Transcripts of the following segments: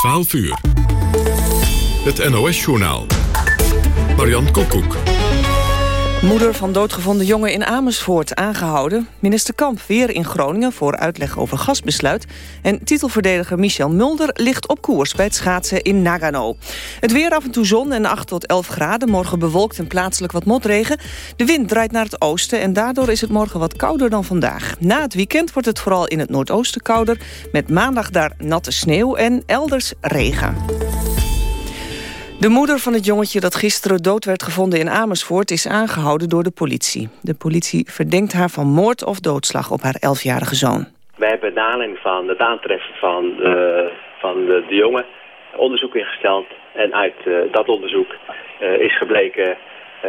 12 uur. Het NOS-journaal. Marian Koekoek. Moeder van doodgevonden jongen in Amersfoort aangehouden. Minister Kamp weer in Groningen voor uitleg over gasbesluit. En titelverdediger Michel Mulder ligt op koers bij het schaatsen in Nagano. Het weer af en toe zon en 8 tot 11 graden. Morgen bewolkt en plaatselijk wat motregen. De wind draait naar het oosten en daardoor is het morgen wat kouder dan vandaag. Na het weekend wordt het vooral in het noordoosten kouder. Met maandag daar natte sneeuw en elders regen. De moeder van het jongetje dat gisteren dood werd gevonden in Amersfoort... is aangehouden door de politie. De politie verdenkt haar van moord of doodslag op haar elfjarige zoon. Wij hebben naar aanleiding van het aantreffen van, uh, van de, de, jongen onderzoek ingesteld. En uit uh, dat onderzoek uh, is gebleken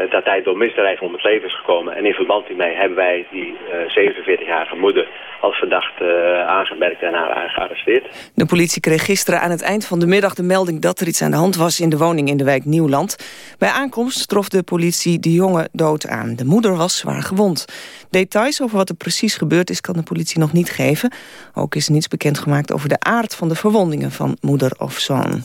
dat hij door misdrijf om het leven is gekomen. En in verband hiermee hebben wij die uh, 47-jarige moeder als verdachte uh, aangemerkt en haar gearresteerd. De politie kreeg gisteren aan het eind van de middag de melding dat er iets aan de hand was in de woning in de wijk Nieuwland. Bij aankomst trof de politie de jongen dood aan. De moeder was zwaar gewond. Details over wat er precies gebeurd is kan de politie nog niet geven. Ook is niets bekendgemaakt over de aard van de verwondingen van moeder of zoon.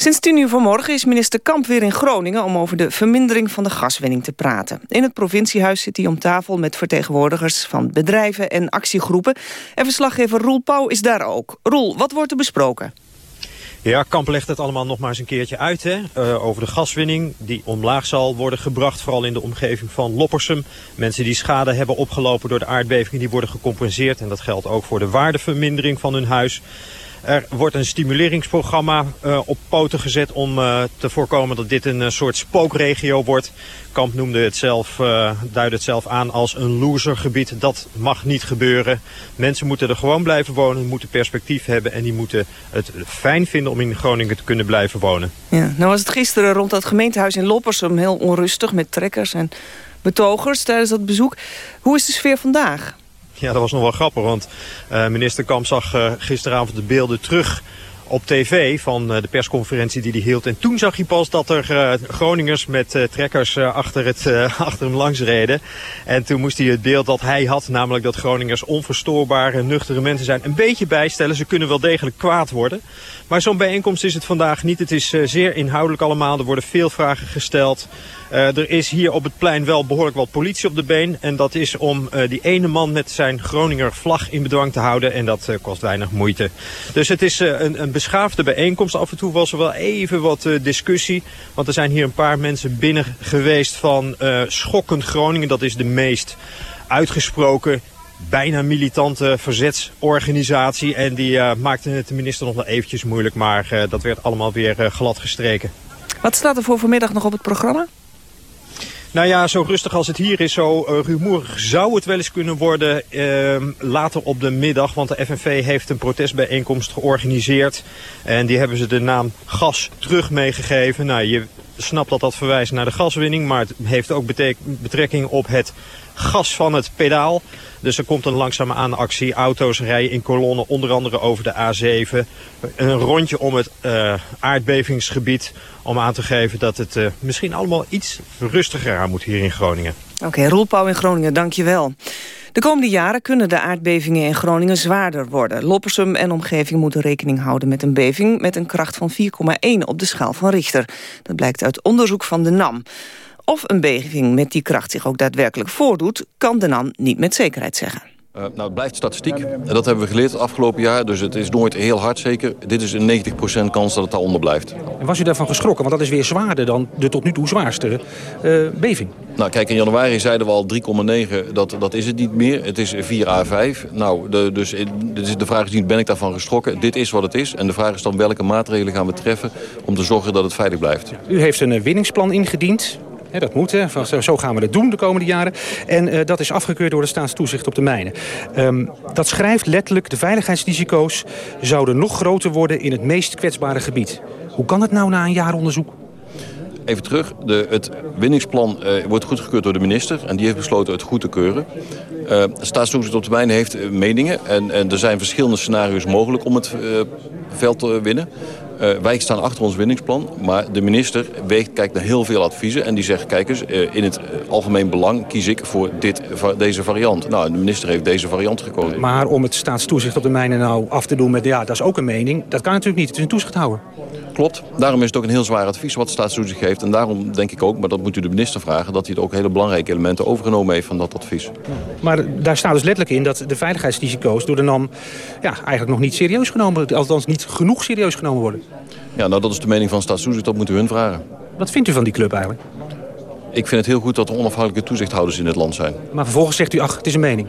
Sinds tien uur vanmorgen is minister Kamp weer in Groningen... om over de vermindering van de gaswinning te praten. In het provinciehuis zit hij om tafel met vertegenwoordigers... van bedrijven en actiegroepen. En verslaggever Roel Pauw is daar ook. Roel, wat wordt er besproken? Ja, Kamp legt het allemaal nog maar eens een keertje uit. Hè? Uh, over de gaswinning die omlaag zal worden gebracht. Vooral in de omgeving van Loppersum. Mensen die schade hebben opgelopen door de aardbevingen... die worden gecompenseerd. En dat geldt ook voor de waardevermindering van hun huis. Er wordt een stimuleringsprogramma uh, op poten gezet om uh, te voorkomen dat dit een uh, soort spookregio wordt. Kamp noemde het zelf, duidde het zelf aan als een losergebied. Dat mag niet gebeuren. Mensen moeten er gewoon blijven wonen, moeten perspectief hebben en die moeten het fijn vinden om in Groningen te kunnen blijven wonen. Ja, nou was het gisteren rond dat gemeentehuis in Loppersum heel onrustig met trekkers en betogers tijdens dat bezoek. Hoe is de sfeer vandaag? Ja, dat was nog wel grappig, want uh, minister Kamp zag uh, gisteravond de beelden terug op tv van uh, de persconferentie die hij hield. En toen zag hij pas dat er Groningers met trekkers achter, het, achter hem langs reden. En toen moest hij het beeld dat hij had, namelijk dat Groningers onverstoorbare, nuchtere mensen zijn, een beetje bijstellen. Ze kunnen wel degelijk kwaad worden. Maar zo'n bijeenkomst is het vandaag niet. Het is zeer inhoudelijk allemaal. Er worden veel vragen gesteld. Uh, er is hier op het plein wel behoorlijk wat politie op de been. En dat is om uh, die ene man met zijn Groninger vlag in bedwang te houden. En dat uh, kost weinig moeite. Dus het is een, een beschaafde bijeenkomst. Af en toe was er wel even wat discussie. Want er zijn hier een paar mensen binnen geweest van Schokkend Groningen. Dat is de meest uitgesproken bijna militante verzetsorganisatie. En die uh, maakte het de minister nog wel eventjes moeilijk. Maar dat werd allemaal weer glad gestreken. Wat staat er voor vanmiddag nog op het programma? Nou ja, zo rustig als het hier is, zo uh, rumoerig zou het wel eens kunnen worden uh, later op de middag. Want de FNV heeft een protestbijeenkomst georganiseerd. En die hebben ze de naam Gas terug meegegeven. Nou, je snapt dat dat verwijst naar de gaswinning. Maar het heeft ook betrekking op het gas van het pedaal. Dus er komt een langzame aan actie. Auto's rijden in kolonnen, onder andere over de A7. Een rondje om het uh, aardbevingsgebied. Om aan te geven dat het uh, misschien allemaal iets rustiger aan moet hier in Groningen. Oké, okay, Roelpauw in Groningen, dankjewel. De komende jaren kunnen de aardbevingen in Groningen zwaarder worden. Loppersum en omgeving moeten rekening houden met een beving... met een kracht van 4,1 op de schaal van Richter. Dat blijkt uit onderzoek van de NAM. Of een beving met die kracht zich ook daadwerkelijk voordoet... kan de NAM niet met zekerheid zeggen. Uh, nou, het blijft statistiek. En dat hebben we geleerd het afgelopen jaar. Dus het is nooit heel hard zeker. Dit is een 90% kans dat het daaronder blijft. En was u daarvan geschrokken? Want dat is weer zwaarder dan de tot nu toe zwaarste uh, beving. Nou, kijk, in januari zeiden we al 3,9. Dat, dat is het niet meer. Het is 4 A5. Nou, de, dus de vraag is niet, ben ik daarvan geschrokken? Dit is wat het is. En de vraag is dan welke maatregelen gaan we treffen... om te zorgen dat het veilig blijft. U heeft een winningsplan ingediend. Dat moet, zo gaan we het doen de komende jaren. En uh, dat is afgekeurd door de staatstoezicht op de mijnen. Um, dat schrijft letterlijk de veiligheidsrisico's zouden nog groter worden in het meest kwetsbare gebied. Hoe kan het nou na een jaar onderzoek? Even terug, de, het winningsplan uh, wordt goedgekeurd door de minister... en die heeft besloten het goed te keuren. Uh, de staatstoezicht op de mijnen heeft meningen... En, en er zijn verschillende scenario's mogelijk om het veld te winnen. Uh, wij staan achter ons winningsplan, maar de minister weegt, kijkt naar heel veel adviezen... en die zegt, kijk eens, uh, in het uh, algemeen belang kies ik voor dit, deze variant. Nou, de minister heeft deze variant gekozen. Maar om het staatstoezicht op de mijnen nou af te doen met... ja, dat is ook een mening, dat kan natuurlijk niet. Het is een toezichthouder. Klopt. Daarom is het ook een heel zwaar advies wat de staatstoezicht geeft. En daarom denk ik ook, maar dat moet u de minister vragen... dat hij het ook hele belangrijke elementen overgenomen heeft van dat advies. Maar daar staat dus letterlijk in dat de veiligheidsrisico's door de NAM... Ja, eigenlijk nog niet serieus genomen, althans niet genoeg serieus genomen worden. Ja, nou dat is de mening van staatstoezicht, dat moet u hun vragen. Wat vindt u van die club eigenlijk? Ik vind het heel goed dat er onafhankelijke toezichthouders in het land zijn. Maar vervolgens zegt u, ach, het is een mening.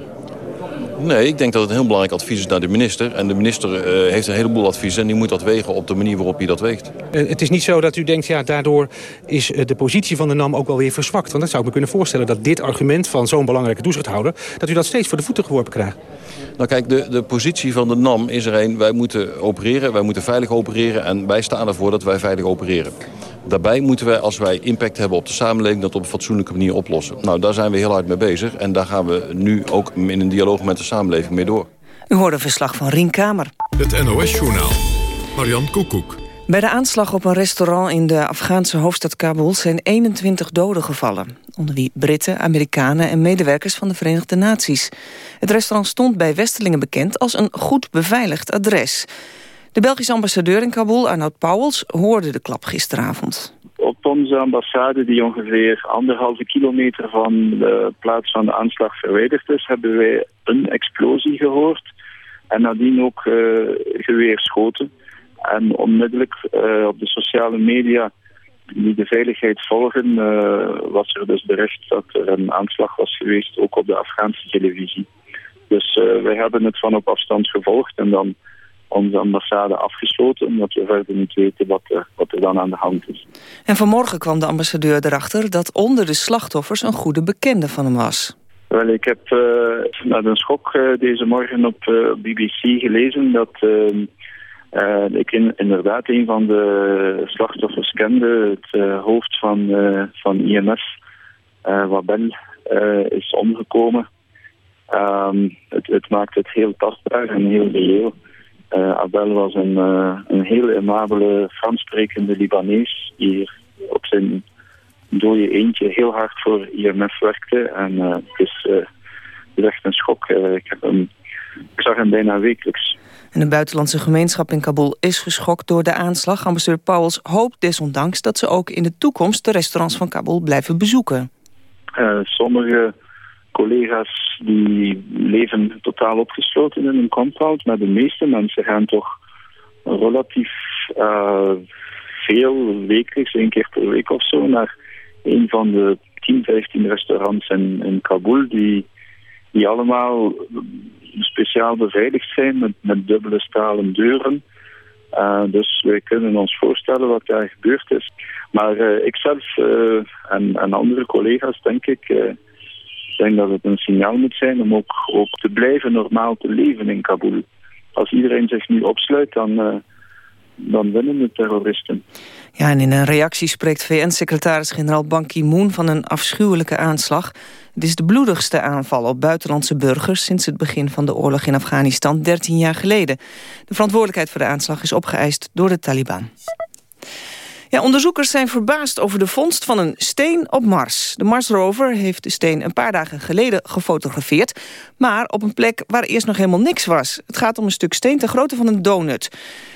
Nee, ik denk dat het een heel belangrijk advies is naar de minister. En de minister uh, heeft een heleboel adviezen en die moet dat wegen op de manier waarop hij dat weegt. Uh, het is niet zo dat u denkt, ja, daardoor is uh, de positie van de NAM ook wel weer verzwakt. Want dan zou ik me kunnen voorstellen dat dit argument van zo'n belangrijke toezichthouder... dat u dat steeds voor de voeten geworpen krijgt. Nou kijk, de, de positie van de NAM is er een, wij moeten opereren, wij moeten veilig opereren... en wij staan ervoor dat wij veilig opereren. Daarbij moeten wij, als wij impact hebben op de samenleving... dat op een fatsoenlijke manier oplossen. Nou, daar zijn we heel hard mee bezig. En daar gaan we nu ook in een dialoog met de samenleving mee door. U hoorde verslag van Rien Kamer. Het NOS-journaal. Marian Koekoek. Bij de aanslag op een restaurant in de Afghaanse hoofdstad Kabul... zijn 21 doden gevallen. Onder wie Britten, Amerikanen en medewerkers van de Verenigde Naties. Het restaurant stond bij Westelingen bekend als een goed beveiligd adres. De Belgische ambassadeur in Kabul, Arnoud Pauwels, hoorde de klap gisteravond. Op onze ambassade, die ongeveer anderhalve kilometer van de plaats van de aanslag verwijderd is, hebben wij een explosie gehoord. En nadien ook uh, geweerschoten. En onmiddellijk uh, op de sociale media die de veiligheid volgen, uh, was er dus bericht dat er een aanslag was geweest, ook op de Afghaanse televisie. Dus wij hebben het van op afstand gevolgd en dan onze ambassade afgesloten, omdat we verder niet weten wat er, wat er dan aan de hand is. En vanmorgen kwam de ambassadeur erachter dat onder de slachtoffers een goede bekende van hem was. Wel, ik heb uh, met een schok uh, deze morgen op uh, BBC gelezen dat ik in, inderdaad een van de slachtoffers kende, het hoofd van, van IMF, Wabel, is omgekomen. Um, het, het, maakt het heel tastbaar en heel reëel. Uh, Abel was een, uh, een heel amabele Frans sprekende Libanees die hier op zijn dode eentje heel hard voor IMF werkte. En uh, het, is, is echt een schok. ik, heb hem, ik zag hem bijna wekelijks. En de buitenlandse gemeenschap in Kabul is geschokt door de aanslag. Ambassadeur Pauwels hoopt desondanks dat ze ook in de toekomst de restaurants van Kabul blijven bezoeken. sommige collega's die leven totaal opgesloten in een compound, maar de meeste mensen gaan toch relatief uh, veel, wekelijks, één keer per week of zo, naar een van de 10, 15 restaurants in, in Kabul, die, die allemaal speciaal beveiligd zijn met, met dubbele stalen deuren. Uh, dus wij kunnen ons voorstellen wat daar gebeurd is. Maar uh, ikzelf uh, en, en andere collega's, denk ik, denk dat het een signaal moet zijn om ook, ook te blijven normaal te leven in Kabul. Als iedereen zich nu opsluit, dan, uh, dan winnen de terroristen. Ja, en in een reactie spreekt VN-secretaris-generaal Ban Ki-moon van een afschuwelijke aanslag. Het is de bloedigste aanval op buitenlandse burgers sinds het begin van de oorlog in Afghanistan 13 jaar geleden. De verantwoordelijkheid voor de aanslag is opgeëist door de Taliban. Ja, onderzoekers zijn verbaasd over de vondst van een steen op Mars. De Mars-rover heeft de steen een paar dagen geleden gefotografeerd... maar op een plek waar eerst nog helemaal niks was. Het gaat om een stuk steen ter grootte van een donut.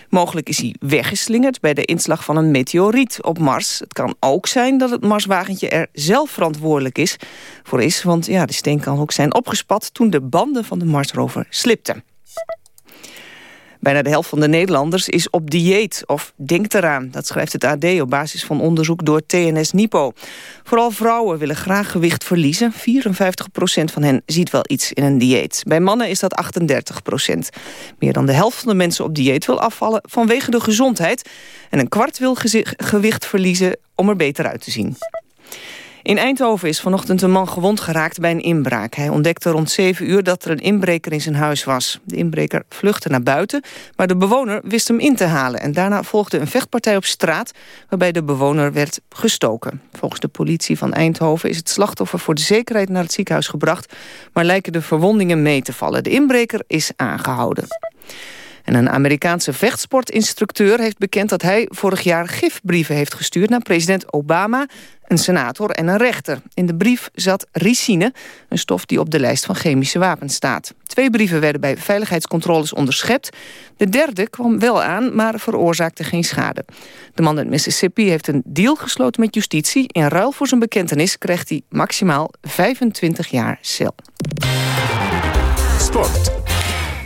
Mogelijk is hij weggeslingerd bij de inslag van een meteoriet op Mars. Het kan ook zijn dat het Marswagentje er zelf verantwoordelijk is, voor is... want ja, de steen kan ook zijn opgespat toen de banden van de Mars-rover slipten. Bijna de helft van de Nederlanders is op dieet of denkt eraan. Dat schrijft het AD op basis van onderzoek door TNS Nipo. Vooral vrouwen willen graag gewicht verliezen. 54% van hen ziet wel iets in een dieet. Bij mannen is dat 38% Meer dan de helft van de mensen op dieet wil afvallen vanwege de gezondheid. En een kwart wil gewicht verliezen om er beter uit te zien. In Eindhoven is vanochtend een man gewond geraakt bij een inbraak. Hij ontdekte rond 7 uur dat er een inbreker in zijn huis was. De inbreker vluchtte naar buiten, maar de bewoner wist hem in te halen. En daarna volgde een vechtpartij op straat, waarbij de bewoner werd gestoken. Volgens de politie van Eindhoven is het slachtoffer voor de zekerheid naar het ziekenhuis gebracht, maar lijken de verwondingen mee te vallen. De inbreker is aangehouden. En een Amerikaanse vechtsportinstructeur heeft bekend dat hij vorig jaar gifbrieven heeft gestuurd naar president Obama, een senator en een rechter. In de brief zat ricine, een stof die op de lijst van chemische wapens staat. Twee brieven werden bij veiligheidscontroles onderschept. De derde kwam wel aan, maar veroorzaakte geen schade. De man uit Mississippi heeft een deal gesloten met justitie. In ruil voor zijn bekentenis krijgt hij maximaal 25 jaar cel. Sport.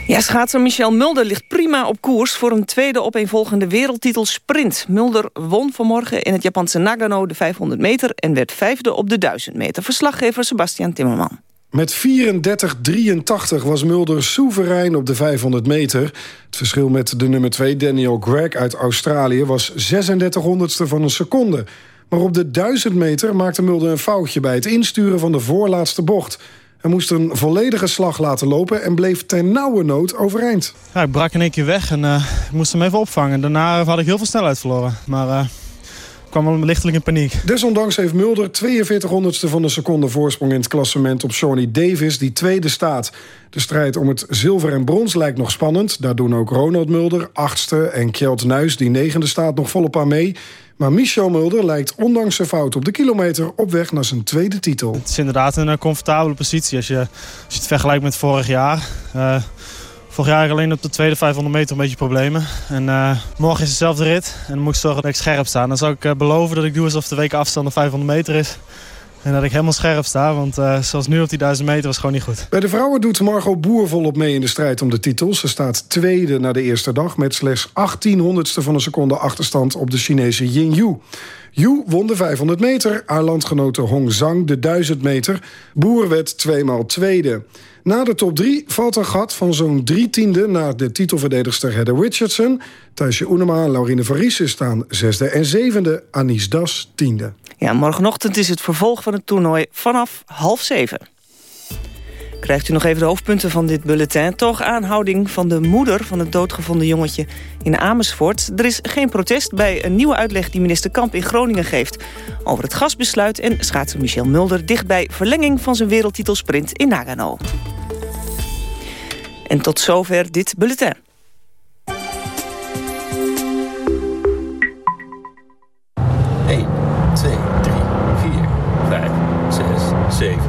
Ja, schaatser Michel Mulder ligt prima op koers... voor een tweede opeenvolgende wereldtitel sprint. Mulder won vanmorgen in het Japanse Nagano de 500 meter... en werd vijfde op de 1000 meter. Verslaggever Sebastian Timmerman. Met 34-83 was Mulder soeverein op de 500 meter. Het verschil met de nummer 2 Daniel Gregg uit Australië... was 36 honderdste van een seconde. Maar op de 1000 meter maakte Mulder een foutje... bij het insturen van de voorlaatste bocht... Hij moest een volledige slag laten lopen en bleef ten nauwe nood overeind. Ja, ik brak in één keer weg en uh, ik moest hem even opvangen. Daarna had ik heel veel snelheid verloren. Maar uh, ik kwam wel lichtelijk in paniek. Desondanks heeft Mulder 42 honderdste van een seconde voorsprong in het klassement op Shawnee Davis, die tweede staat. De strijd om het zilver en brons lijkt nog spannend. Daar doen ook Ronald Mulder, achtste, en Kjeld Nuis, die negende staat, nog volop aan mee. Maar Michel Mulder lijkt ondanks zijn fout op de kilometer op weg naar zijn tweede titel. Het is inderdaad een comfortabele positie als je, als je het vergelijkt met vorig jaar. Uh, vorig jaar alleen op de tweede 500 meter een beetje problemen. En uh, morgen is dezelfde rit en dan moet ik zorgen dat ik scherp sta. Dan zou ik beloven dat ik doe alsof de weken afstand op 500 meter is. En dat ik helemaal scherp sta, want uh, zoals nu op die 1000 meter was gewoon niet goed. Bij de vrouwen doet Margot Boer volop mee in de strijd om de titel. Ze staat tweede na de eerste dag met slechts 18 honderdste van een seconde achterstand op de Chinese Ying Yu. Yu won de 500 meter, haar landgenote Hong Zhang de 1000 meter. Boer werd tweemaal tweede. Na de top 3 valt een gat van zo'n drie tiende... naar de titelverdedigster Heather Richardson. Thijsje Oenema en Laurine Variese staan zesde en zevende. Anis Das tiende. Ja, morgenochtend is het vervolg van het toernooi vanaf half zeven. Krijgt u nog even de hoofdpunten van dit bulletin. Toch aanhouding van de moeder van het doodgevonden jongetje in Amersfoort. Er is geen protest bij een nieuwe uitleg die minister Kamp in Groningen geeft... over het gasbesluit en schaatser Michel Mulder... dichtbij verlenging van zijn wereldtitelsprint in Nagano. En tot zover dit bulletin. 1, 2, 3, 4, 5, 6, 7, 8.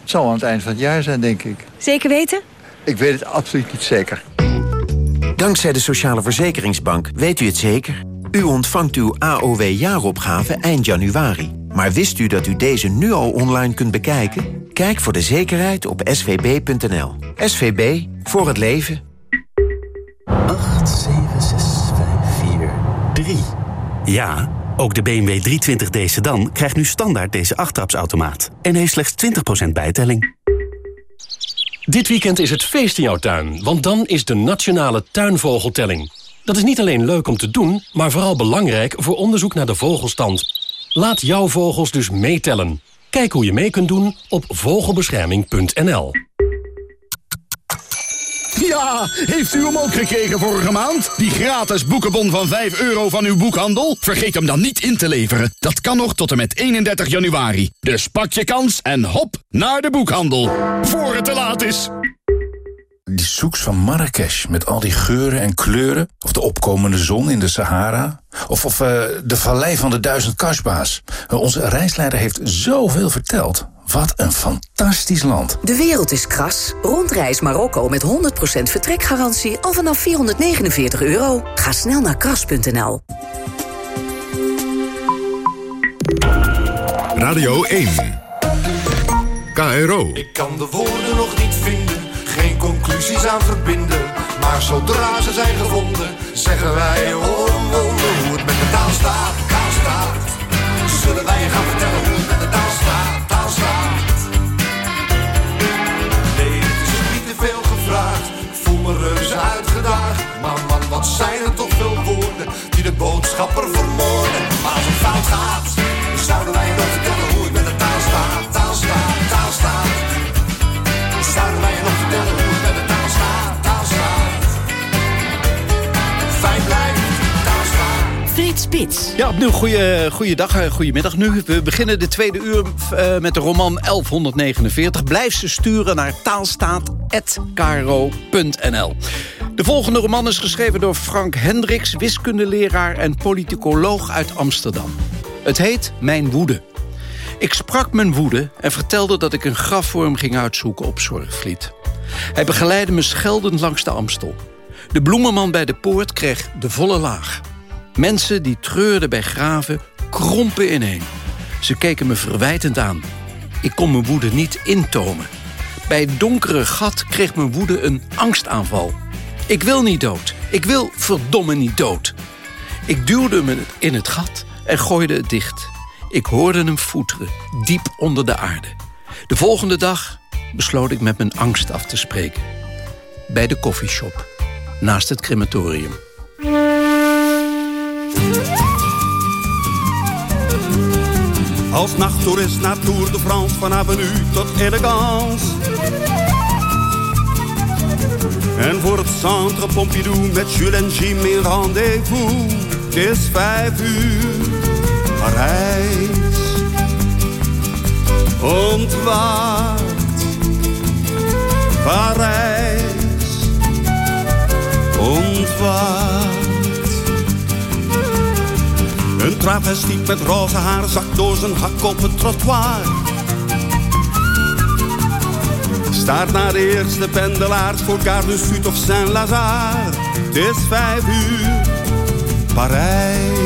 Het zal aan het eind van het jaar zijn, denk ik. Zeker weten? Ik weet het absoluut niet zeker. Dankzij de Sociale Verzekeringsbank weet u het zeker. U ontvangt uw AOW-jaaropgave eind januari. Maar wist u dat u deze nu al online kunt bekijken? Kijk voor de zekerheid op svb.nl. SVB, voor het leven. 8, 7, 6, 5, 4, 3. Ja, ook de BMW 320d sedan krijgt nu standaard deze achttrapsautomaat. En heeft slechts 20% bijtelling. Dit weekend is het feest in jouw tuin, want dan is de Nationale Tuinvogeltelling. Dat is niet alleen leuk om te doen, maar vooral belangrijk voor onderzoek naar de vogelstand. Laat jouw vogels dus meetellen. Kijk hoe je mee kunt doen op vogelbescherming.nl. Ja, heeft u hem ook gekregen vorige maand? Die gratis boekenbon van 5 euro van uw boekhandel? Vergeet hem dan niet in te leveren. Dat kan nog tot en met 31 januari. Dus pak je kans en hop naar de boekhandel. Voor het te laat is. Die zoeks van Marrakesh met al die geuren en kleuren. Of de opkomende zon in de Sahara. Of, of uh, de vallei van de duizend kasba's. Uh, onze reisleider heeft zoveel verteld. Wat een fantastisch land. De wereld is kras. Rondreis Marokko met 100% vertrekgarantie al vanaf 449 euro. Ga snel naar kras.nl. Radio 1. KRO. Ik kan de woorden nog niet vinden, geen conclusies aan verbinden. Maar zodra ze zijn gevonden, zeggen wij omwonden hoe het met de taal staat, taal staat. Zullen wij je gaan vertellen hoe het met de taal staat, staat. Nee, het is niet te veel gevraagd. Ik voel me reuze uitgedaagd. Maar man, wat zijn er toch veel woorden die de boodschapper vermoorden. Maar als het fout gaat. Frits Spits. Ja, opnieuw goeie, goeiedag, eh, goedemiddag nu. We beginnen de tweede uur uh, met de roman 1149. Blijf ze sturen naar taalstaat.kro.nl. De volgende roman is geschreven door Frank Hendricks... wiskundeleraar en politicoloog uit Amsterdam. Het heet Mijn Woede. Ik sprak mijn woede en vertelde dat ik een graf voor hem ging uitzoeken op Zorgvliet. Hij begeleidde me scheldend langs de Amstel. De bloemenman bij de poort kreeg de volle laag. Mensen die treurden bij graven krompen ineen. Ze keken me verwijtend aan. Ik kon mijn woede niet intomen. Bij het donkere gat kreeg mijn woede een angstaanval. Ik wil niet dood. Ik wil verdomme niet dood. Ik duwde me in het gat en gooide het dicht. Ik hoorde hem voeteren, diep onder de aarde. De volgende dag besloot ik met mijn angst af te spreken. Bij de koffieshop, naast het crematorium. Als nachttoerist naar Tour de France van avenue tot elegance. En voor het Centre Pompidou met Jules en Jim in rendezvous. Het is vijf uur, Parijs ontwaakt. Parijs ontwaakt. Een travestiet met roze haar zakt door zijn hak op het trottoir. Staart naar de eerste pendelaars voor Gare du of Saint-Lazare. Het is vijf uur, Parijs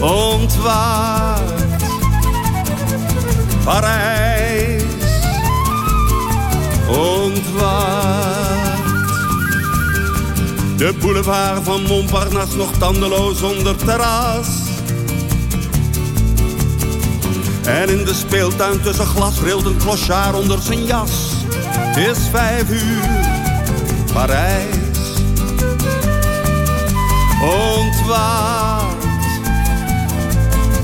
ontwaakt. Parijs De boulevard van Montparnasse nog tandeloos onder terras. En in de speeltuin tussen glas rilt een clochard onder zijn jas. Is vijf uur, Parijs ontwaakt.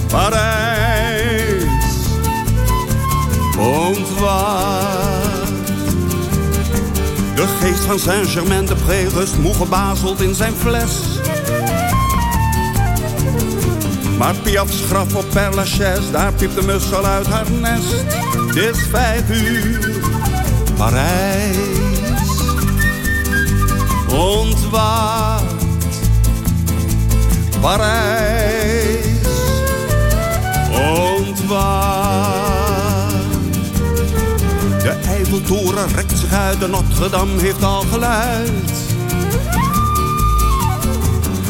Parijs ontwaakt. De geest van Saint-Germain-de-Pré rust moe gebazeld in zijn fles. Maar Piaf's graf op Père Lachaise, daar piept de mus al uit haar nest. Het is vijf uur, Parijs ontwaakt. Parijs ontwaakt. Eiffeltoren rekt zich uit, Notre-Dame heeft al geluid.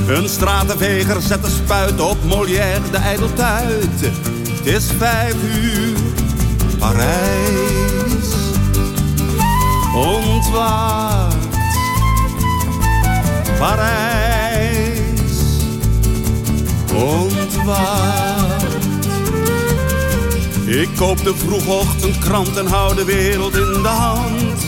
Een stratenveger zet de spuit op Molière de ijdeltuit. Het is vijf uur, Parijs ontwaakt. Parijs ontwaakt. Ik koop de vroegochtendkrant en hou de wereld in de hand.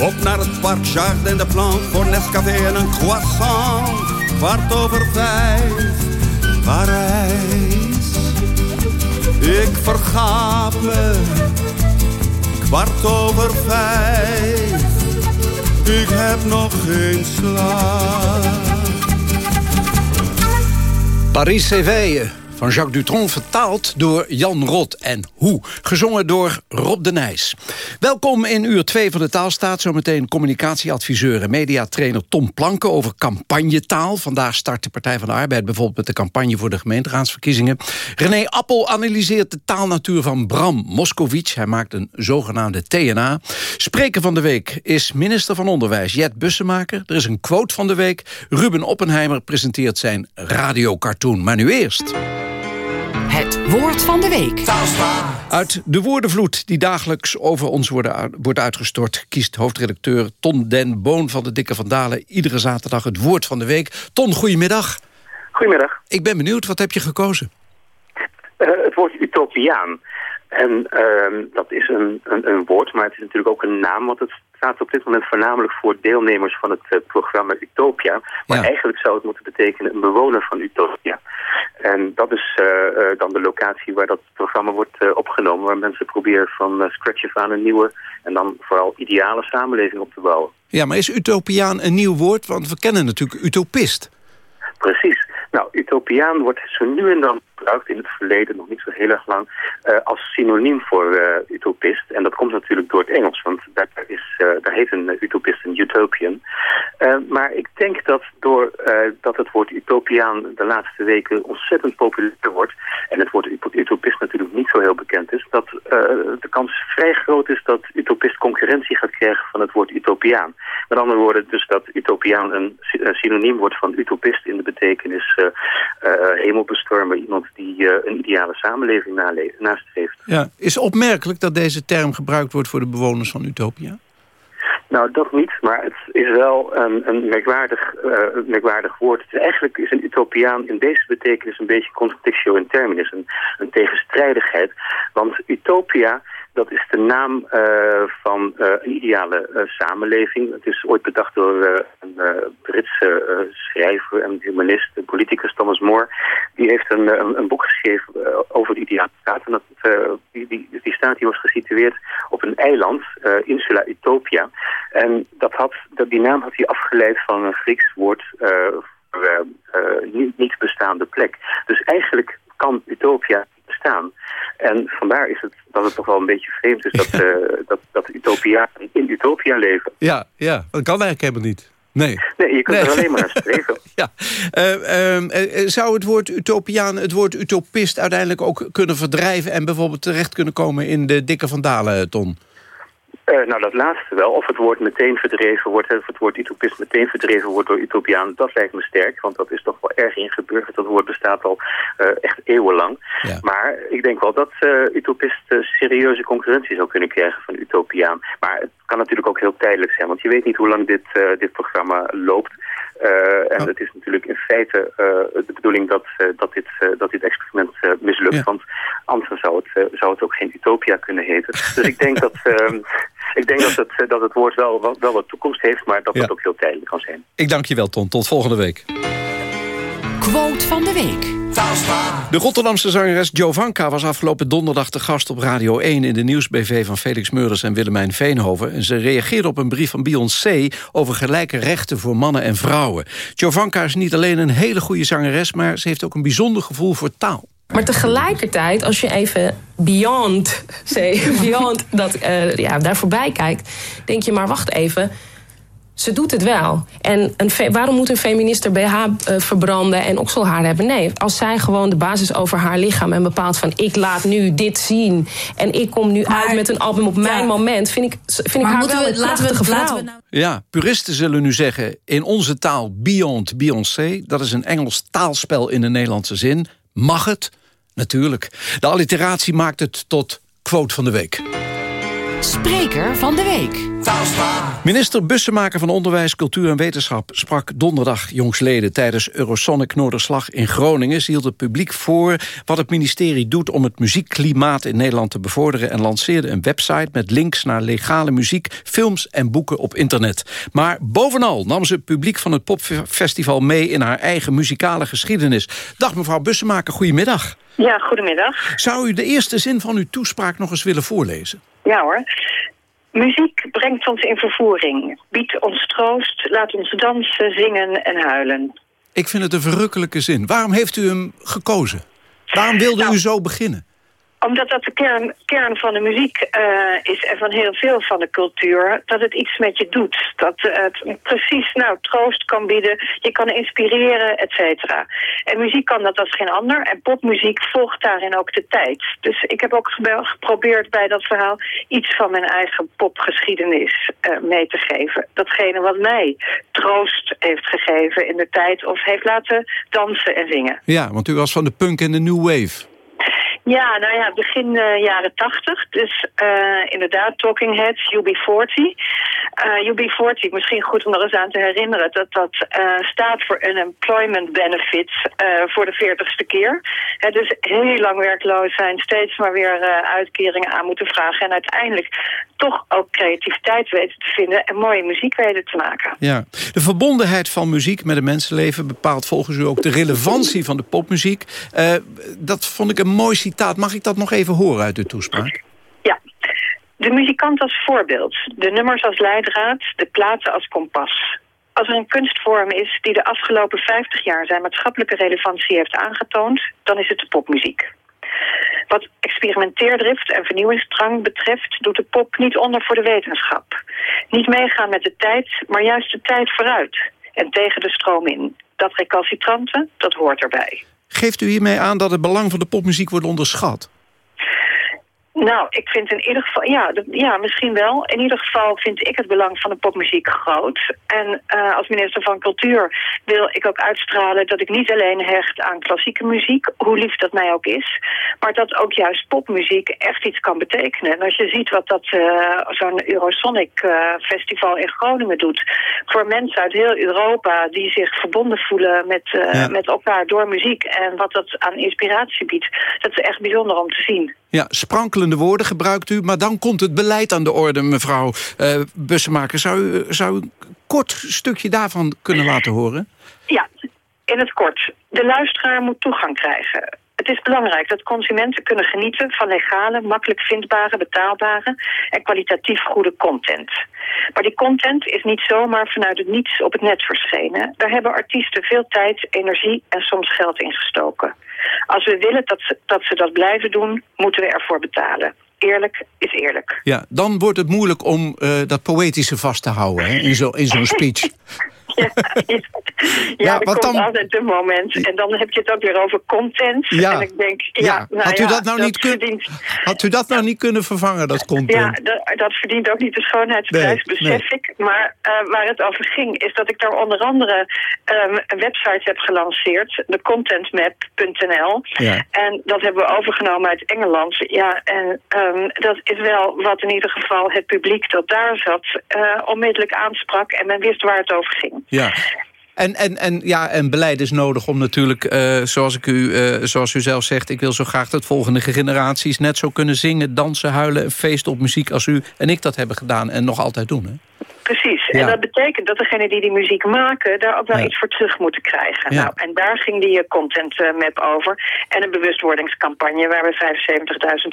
Op naar het park Jardin de Plan voor Nescafé en een croissant. Kwart over vijf, Parijs. Ik vergaap me, kwart over vijf. Ik heb nog geen slaap. Paris Séveille van Jacques Dutronc, vertaald door Jan Rot. En hoe? Gezongen door Rob de Nijs. Welkom in uur 2 van de Taalstaat. Zometeen communicatieadviseur en mediatrainer Tom Planken over campagnetaal. Vandaag start de Partij van de Arbeid bijvoorbeeld met de campagne voor de gemeenteraadsverkiezingen. René Appel analyseert de taalnatuur van Bram Moskowitz. Hij maakt een zogenaamde TNA. Spreker van de week is minister van Onderwijs Jet Bussemaker. Er is een quote van de week. Ruben Oppenheimer presenteert zijn radiocartoon. Maar nu eerst... Het woord van de week. Uit de woordenvloed die dagelijks over ons wordt uitgestort... kiest hoofdredacteur Ton den Boon van de Dikke Vandalen... iedere zaterdag het woord van de week. Ton, goedemiddag. Goedemiddag. Ik ben benieuwd, wat heb je gekozen? Uh, het woord utopiaan. En ehm, dat is een, een, een woord, maar het is natuurlijk ook een naam, want het staat op dit moment voornamelijk voor deelnemers van het eh, programma Utopia. Maar eigenlijk zou het moeten betekenen een bewoner van Utopia. En dat is eh, eh, dan de locatie waar dat programma wordt opgenomen, waar mensen proberen van scratch af aan een nieuwe en dan vooral ideale samenleving op te bouwen. Ja, maar is utopiaan een nieuw woord? Want we kennen natuurlijk utopist. Precies. Nou, utopiaan wordt zo nu en dan gebruikt in het verleden, nog niet zo heel erg lang, eh, als synoniem voor eh, utopist. En dat komt natuurlijk door het Engels, want daar, is, eh, daar heet een utopist een utopian. Maar ik denk dat door dat het woord utopiaan de laatste weken ontzettend populair wordt, en het woord ut- utopist natuurlijk niet zo heel bekend is, dat de kans vrij groot is dat utopist concurrentie gaat krijgen van het woord utopiaan. Met andere woorden, dus dat utopiaan een, sy- een synoniem wordt van utopist in de betekenis hemelbestormer, iemand die eh, een ideale samenleving nastreeft. Ja. Is opmerkelijk dat deze term gebruikt wordt voor de bewoners van Utopia? Nou, dat niet, maar het is wel een, een merkwaardig, eh, merkwaardig woord. Eigenlijk is een utopiaan in deze betekenis een beetje contradictio in terminis, een, een tegenstrijdigheid. Want utopia, dat is de naam eh, van eh, een ideale eh, samenleving. Het is ooit bedacht door een Britse schrijver en humanist, de politicus Thomas More. Die heeft een, een, boek geschreven over de ideale staat. En dat, die, die, die staat die was gesitueerd op een eiland, Insula Utopia. En dat had, dat, die naam had hij afgeleid van een Grieks woord voor niet, bestaande plek. Dus eigenlijk kan Utopia bestaan. En vandaar is het dat het toch wel een beetje vreemd is dat, uh, dat, dat Utopia in Utopia leven. Ja, ja, dat kan eigenlijk helemaal niet. Nee. Nee, je kunt nee. er alleen maar naar streven. ja. Uh, uh, zou het woord utopiaan, het woord utopist uiteindelijk ook kunnen verdrijven... en bijvoorbeeld terecht kunnen komen in de dikke vandalen, Ton? Uh, nou, dat laatste wel. Of het woord meteen verdreven wordt, of het woord utopist meteen verdreven wordt door utopiaan, dat lijkt me sterk, want dat is toch wel erg ingeburgerd. Dat woord bestaat al uh, echt eeuwenlang. Ja. Maar ik denk wel dat uh, utopist serieuze concurrentie zou kunnen krijgen van utopiaan. Maar het kan natuurlijk ook heel tijdelijk zijn, want je weet niet hoe lang dit, dit programma loopt. Uh, en oh. het is natuurlijk in feite uh, de bedoeling dat, uh, dat, dit, dat dit experiment mislukt. Ja. Want anders zou het, zou het ook geen utopia kunnen heten. Dus ik denk dat, ehm, ik denk dat, het, dat het woord wel, wel wat toekomst heeft, maar dat ja. het ook heel tijdelijk kan zijn. Ik dank je wel, Ton. Tot volgende week. Quote van de week. De Rotterdamse zangeres Jovanka was afgelopen donderdag te gast op Radio 1... in de nieuwsbv van Felix Meurders en Willemijn Veenhoven. En ze reageerde op een brief van Beyoncé... over gelijke rechten voor mannen en vrouwen. Jovanka is niet alleen een hele goede zangeres... maar ze heeft ook een bijzonder gevoel voor taal. Maar tegelijkertijd, als je even beyond, say, beyond dat, uh, ja, daar voorbij kijkt... denk je, maar wacht even ze doet het wel. En een waarom moet een feminist er BH uh, verbranden en okselhaar hebben? Nee, als zij gewoon de basis over haar lichaam en bepaalt van... ik laat nu dit zien en ik kom nu maar, uit met een album op mijn ja. moment... vind ik, vind ik haar wel we, een laten we, vrouw. Laten we nou... Ja, puristen zullen nu zeggen in onze taal Beyond Beyoncé. Dat is een Engels taalspel in de Nederlandse zin. Mag het? Natuurlijk. De alliteratie maakt het tot quote van de week. Spreker van de week. Minister Bussemaker van Onderwijs, Cultuur en Wetenschap... sprak donderdag jongsleden tijdens Eurosonic Noorderslag in Groningen. Ze hield het publiek voor wat het ministerie doet... om het muziekklimaat in Nederland te bevorderen... en lanceerde een website met links naar legale muziek... films en boeken op internet. Maar bovenal nam ze het publiek van het popfestival mee... in haar eigen muzikale geschiedenis. Dag mevrouw Bussemaker, goedemiddag. Ja, goedemiddag. Zou u de eerste zin van uw toespraak nog eens willen voorlezen? Ja hoor. Muziek brengt ons in vervoering, biedt ons troost, laat ons dansen, zingen en huilen. Ik vind het een verrukkelijke zin. Waarom heeft u hem gekozen? Waarom wilde nou, u zo beginnen? Omdat dat de kern, kern van de muziek uh, is en van heel veel van de cultuur. Dat het iets met je doet. Dat het precies nou, troost kan bieden. Je kan inspireren, et cetera. En muziek kan dat als geen ander. En popmuziek volgt daarin ook de tijd. Dus ik heb ook geprobeerd bij dat verhaal iets van mijn eigen popgeschiedenis uh, mee te geven. Datgene wat mij troost heeft gegeven in de tijd. Of heeft laten dansen en zingen. Ja, want u was van de punk en de new wave. Ja, nou ja, begin uh, jaren tachtig. Dus uh, inderdaad, Talking Heads, UB40. Uh, UB40, misschien goed om er eens aan te herinneren... dat dat uh, staat voor Unemployment Benefits voor de veertigste keer. He, dus heel lang werkloos zijn, steeds maar weer uitkeringen aan moeten vragen... en uiteindelijk toch ook creativiteit weten te vinden... en mooie muziek weten te maken. Ja, de verbondenheid van muziek met het mensenleven... bepaalt volgens u ook de relevantie van de popmuziek. dat vond ik een mooi citaat. Mag ik dat nog even horen uit uw toespraak? Ja, de muzikant als voorbeeld, de nummers als leidraad, de platen als kompas. Als er een kunstvorm is die de afgelopen 50 jaar zijn maatschappelijke relevantie heeft aangetoond, dan is het de popmuziek. Wat experimenteerdrift en vernieuwingsdrang betreft, doet de pop niet onder voor de wetenschap. Niet meegaan met de tijd, maar juist de tijd vooruit en tegen de stroom in. Dat recalcitrante, dat hoort erbij. Geeft u hiermee aan dat het belang van de popmuziek wordt onderschat? Nou, ik vind in ieder geval, ja, ja, misschien wel. In ieder geval vind ik het belang van de popmuziek groot. En uh, als minister van Cultuur wil ik ook uitstralen dat ik niet alleen hecht aan klassieke muziek, hoe lief dat mij ook is, maar dat ook juist popmuziek echt iets kan betekenen. En als je ziet wat dat uh, zo'n Eurosonic uh, festival in Groningen doet, voor mensen uit heel Europa die zich verbonden voelen met, ja. met elkaar door muziek en wat dat aan inspiratie biedt, dat is echt bijzonder om te zien. Ja, sprankelende woorden gebruikt u. Maar dan komt het beleid aan de orde, mevrouw uh, Bussemaker. Zou u, zou u een kort stukje daarvan kunnen laten horen? Ja, in het kort. De luisteraar moet toegang krijgen. Het is belangrijk dat consumenten kunnen genieten van legale, makkelijk vindbare, betaalbare en kwalitatief goede content. Maar die content is niet zomaar vanuit het niets op het net verschenen. Daar hebben artiesten veel tijd, energie en soms geld in gestoken. Als we willen dat ze, dat ze dat blijven doen, moeten we ervoor betalen. Eerlijk is eerlijk. Ja, dan wordt het moeilijk om uh, dat poëtische vast te houden hè, in zo'n in zo'n speech. Ja, ja, ja, er komt dan... altijd een moment. En dan heb je het ook weer over content. Ja. En ik denk, ja, ja. Nou had, u dat nou dat niet kun... verdient... had u dat nou niet kunnen vervangen, dat content? Ja, dat, dat verdient ook niet de schoonheidsprijs, Nee, besef ik. Maar uh, waar het over ging, is dat ik daar onder andere um, een website heb gelanceerd. De contentmap.nl. En dat hebben we overgenomen uit Engeland. Ja, en um, dat is wel wat in ieder geval het publiek dat daar zat... Uh, onmiddellijk aansprak en men wist waar het over ging. Ja. En, en, en, ja, en beleid is nodig om natuurlijk, uh, zoals, ik u, uh, zoals u zelf zegt... ik wil zo graag dat volgende generaties net zo kunnen zingen, dansen, huilen... en feesten op muziek als u en ik dat hebben gedaan en nog altijd doen. Hè? Precies. Ja. En dat betekent dat degenen die die muziek maken... daar ook wel Ja. iets voor terug moeten krijgen. Ja. Nou, en daar ging die eh, content eh, map over. En een bewustwordingscampagne waar we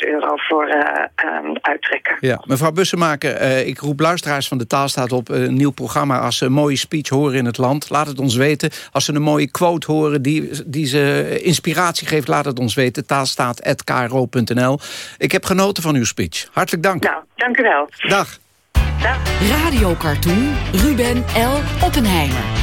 75.000 euro voor ehm, uittrekken. Ja, mevrouw Bussemaker, ik roep luisteraars van de Taalstaat op... een nieuw programma als ze een mooie speech horen in het land. Laat het ons weten. Als ze een mooie quote horen die, die ze inspiratie geeft... laat het ons weten. Taalstaat.kro.nl. Ik heb genoten van uw speech. Hartelijk dank. Nou, dank u wel. Dag. Radiocartoon Ruben L. Oppenheimer.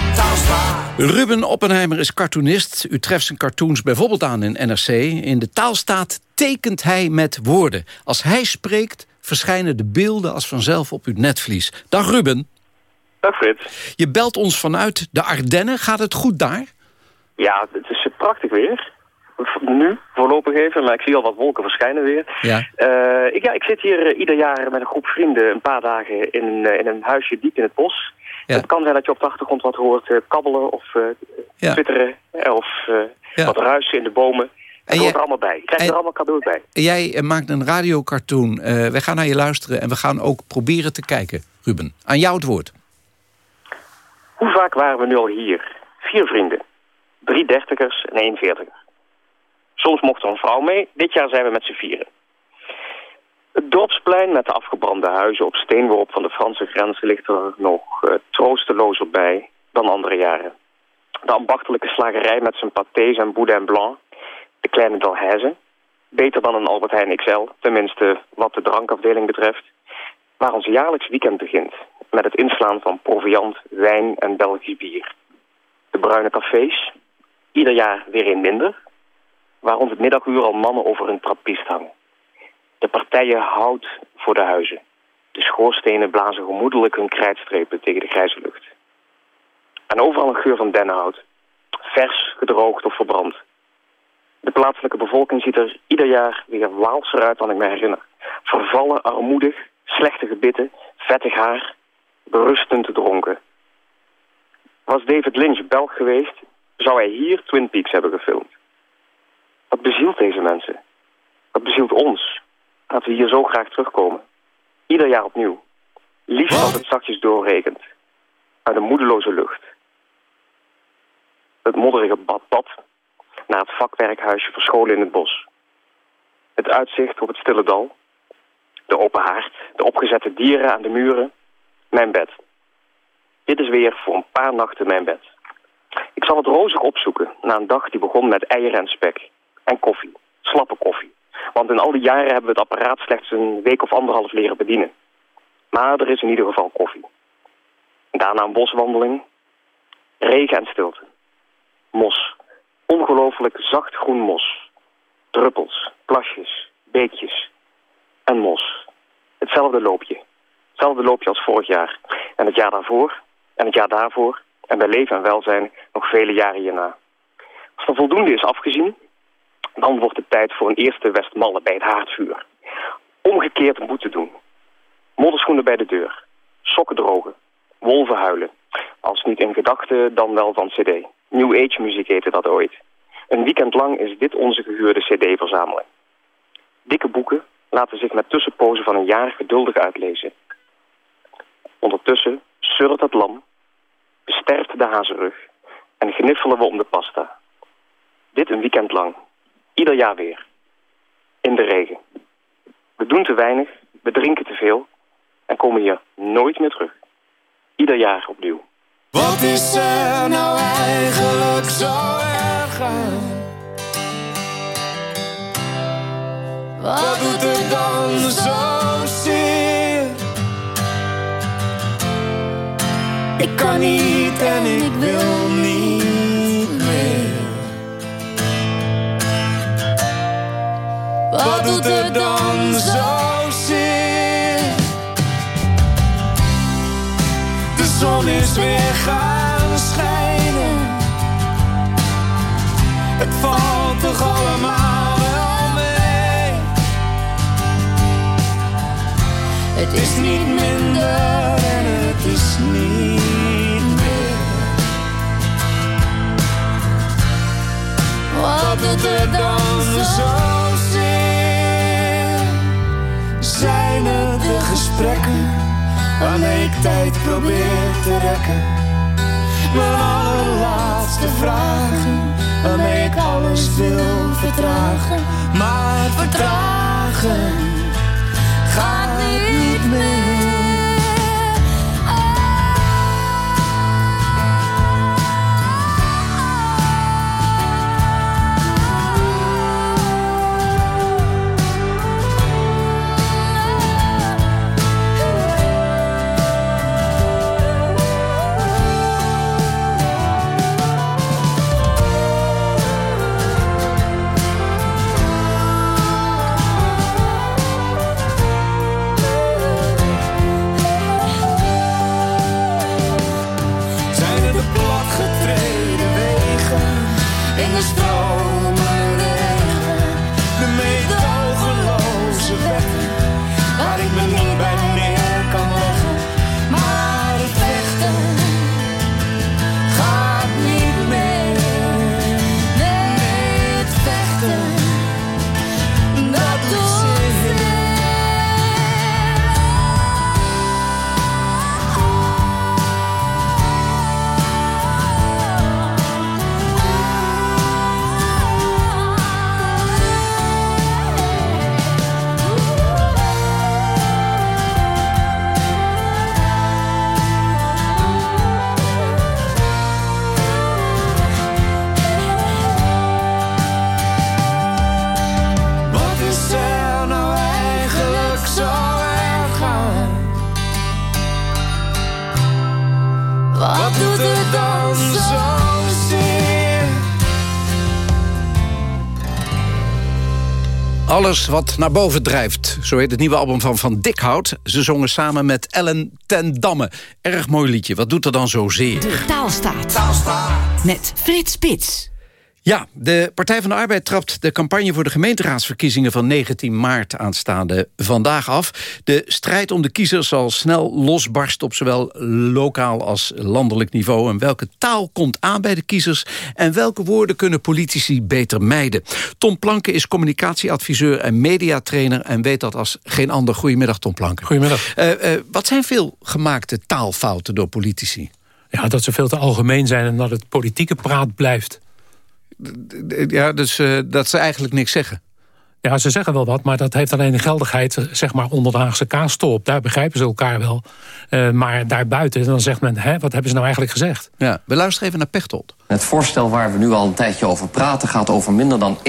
Ruben Oppenheimer is cartoonist. U treft zijn cartoons bijvoorbeeld aan in NRC. In de taalstaat tekent hij met woorden. Als hij spreekt, verschijnen de beelden als vanzelf op uw netvlies. Dag Ruben. Dag Frits. Je belt ons vanuit de Ardennen. Gaat het goed daar? Ja, het is prachtig weer. Nu, voorlopig even, maar ik zie al wat wolken verschijnen weer. Ja. Eh, ik, ja, ik zit hier eh, ieder jaar met een groep vrienden een paar dagen in, eh, in een huisje diep in het bos. Ja. Het kan zijn dat je op de achtergrond wat hoort kabbelen of Ja. twitteren of wat ruisen in de bomen. En hoort jij- er allemaal bij. Je krijgt en- er allemaal cadeaus bij. Jij maakt een radiocartoon. Eh wij gaan naar je luisteren en we gaan ook proberen te kijken. Ruben, aan jou het woord. Hoe vaak waren we nu al hier? Vier vrienden. Drie dertigers en één veertiger. Soms mocht er een vrouw mee. Dit jaar zijn we met z'n vieren. Het dorpsplein met de afgebrande huizen op steenworp van de Franse grens ligt er nog eh, troostelozer bij dan andere jaren. De ambachtelijke slagerij met zijn pâtés en boudin blanc. De kleine Delhaize. Beter dan een Albert Heijn XL, tenminste wat de drankafdeling betreft. Waar ons jaarlijks weekend begint. Met het inslaan van proviant, wijn en Belgisch bier. De bruine cafés. Ieder jaar weer een minder. Waar rond het middaguur al mannen over hun trappist hangen. De partijen hout voor de huizen. De schoorstenen blazen gemoedelijk hun krijtstrepen tegen de grijze lucht. En overal een geur van dennenhout. Vers, gedroogd of verbrand. De plaatselijke bevolking ziet er ieder jaar weer waalser uit dan ik me herinner. Vervallen, armoedig, slechte gebitten, vettig haar. berustend dronken. Was David Lynch Belg geweest, zou hij hier Twin Peaks hebben gefilmd. Wat bezielt deze mensen? Wat bezielt ons? Dat we hier zo graag terugkomen. Ieder jaar opnieuw. Liefst als het zachtjes doorregent. Uit een moedeloze lucht. Het modderige badpad. Naar het vakwerkhuisje verscholen in het bos. Het uitzicht op het stille dal. De open haard. De opgezette dieren aan de muren. Mijn bed. Dit is weer voor een paar nachten mijn bed. Ik zal het rozig opzoeken na een dag die begon met eieren en spek. En koffie. Slappe koffie. Want in al die jaren hebben we het apparaat slechts een week of anderhalf leren bedienen. Maar er is in ieder geval koffie. Daarna een boswandeling. Regen en stilte. Mos. Ongelooflijk zacht groen mos. Druppels, plasjes, beekjes. En mos. Hetzelfde loopje. Hetzelfde loopje als vorig jaar. En het jaar daarvoor. En het jaar daarvoor. En bij leven en welzijn nog vele jaren hierna. Als er voldoende is afgezien, dan wordt het tijd voor een eerste Westmalle bij het haardvuur. Omgekeerd moeten doen. Modderschoenen bij de deur. Sokken drogen. Wolven huilen. Als niet in gedachten, dan wel van cd. New Age muziek heette dat ooit. Een weekend lang is dit onze gehuurde cd-verzameling. Dikke boeken laten zich met tussenpozen van een jaar geduldig uitlezen. Ondertussen surrt het lam, besterft de hazenrug en gniffelen we om de pasta. Dit een weekend lang. Ieder jaar weer. In de regen. We doen te weinig, we drinken te veel en komen hier nooit meer terug. Ieder jaar opnieuw. Wat is er nou eigenlijk zo erg? Wat doet er dan zo? Ik kan niet en ik wil Wat doet er dan zo zeer? De zon is weer gaan schijnen. Het valt toch allemaal wel mee. Het is niet minder en het is niet meer. Wat doet er dan zo gesprekken waarmee ik tijd probeer te rekken? Mijn allerlaatste vragen waarmee ik alles wil vertragen. Maar vertragen gaat niet meer. Alles wat naar boven drijft. Zo heet het nieuwe album van Van Dikhout. Ze zongen samen met Ellen ten Damme. Erg mooi liedje. Wat doet er dan zo zeer? De Taalstaat. Met Frits Spits. Ja, de Partij van de Arbeid trapt de campagne voor de gemeenteraadsverkiezingen van 19 maart aanstaande vandaag af. De strijd om de kiezers zal snel losbarsten op zowel lokaal als landelijk niveau. En welke taal komt aan bij de kiezers en welke woorden kunnen politici beter mijden? Tom Planken is communicatieadviseur en mediatrainer en weet dat als geen ander. Goedemiddag Tom Planken. Goedemiddag. Uh, uh, wat zijn veel gemaakte taalfouten door politici? Ja, dat ze veel te algemeen zijn en dat het politieke praat blijft. Ja, dus uh, dat ze eigenlijk niks zeggen. Ja, ze zeggen wel wat, maar dat heeft alleen de geldigheid zeg maar, onder de Haagse kaastop. Daar begrijpen ze elkaar wel. Uh, maar daarbuiten, dan zegt men, hè, wat hebben ze nou eigenlijk gezegd? Ja, we luisteren even naar Pechtold. Het voorstel waar we nu al een tijdje over praten... gaat over minder dan 1%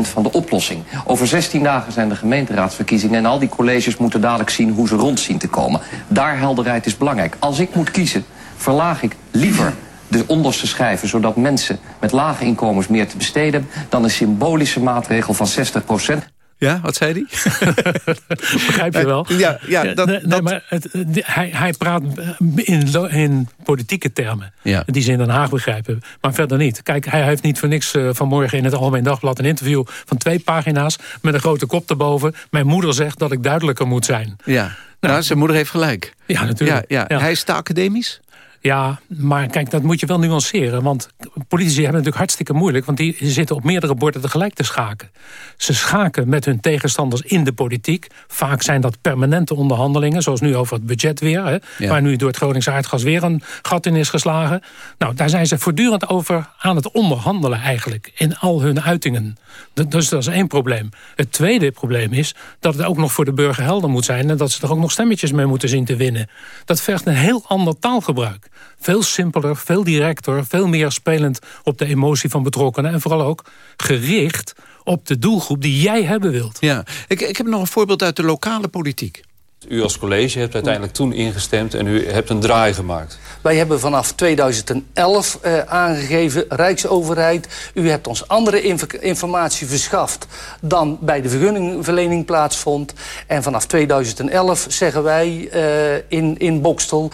van de oplossing. Over 16 dagen zijn de gemeenteraadsverkiezingen... en al die colleges moeten dadelijk zien hoe ze rond zien te komen. Daar helderheid is belangrijk. Als ik moet kiezen, verlaag ik liever de onderste schijven... zodat mensen met lage inkomens meer te besteden... dan een symbolische maatregel van 60% Ja, wat zei hij? Begrijp je wel? Ja, ja, dat, nee, dat... maar het, hij, hij praat in, in politieke termen. Ja. Die ze in Den Haag begrijpen. Maar verder niet. Kijk, hij heeft niet voor niks uh, vanmorgen in het Algemeen Dagblad... een interview van twee pagina's met een grote kop erboven. Mijn moeder zegt dat ik duidelijker moet zijn. Ja, nou, nou zijn moeder heeft gelijk. Ja, natuurlijk. Ja, ja. Ja. Hij is te academisch? Ja, maar kijk, dat moet je wel nuanceren. Want politici hebben natuurlijk hartstikke moeilijk... want die zitten op meerdere borden tegelijk te schaken. Ze schaken met hun tegenstanders in de politiek. Vaak zijn dat permanente onderhandelingen... zoals nu over het budget weer... Hè, Ja. waar nu door het Groningse aardgas weer een gat in is geslagen. Nou, daar zijn ze voortdurend over aan het onderhandelen eigenlijk... in al hun uitingen. Dus dat is één probleem. Het tweede probleem is dat het ook nog voor de burger helder moet zijn... en dat ze er ook nog stemmetjes mee moeten zien te winnen. Dat vergt een heel ander taalgebruik. Veel simpeler, veel directer, veel meer spelend op de emotie van betrokkenen... en vooral ook gericht op de doelgroep die jij hebben wilt. Ja, ik, ik heb nog een voorbeeld uit de lokale politiek. U als college hebt uiteindelijk toen ingestemd en u hebt een draai gemaakt. Wij hebben vanaf 2011 eh, aangegeven, Rijksoverheid... u hebt ons andere inf informatie verschaft dan bij de vergunningverlening plaatsvond. En vanaf 2011 zeggen wij uh, in, in Bokstel... Uh,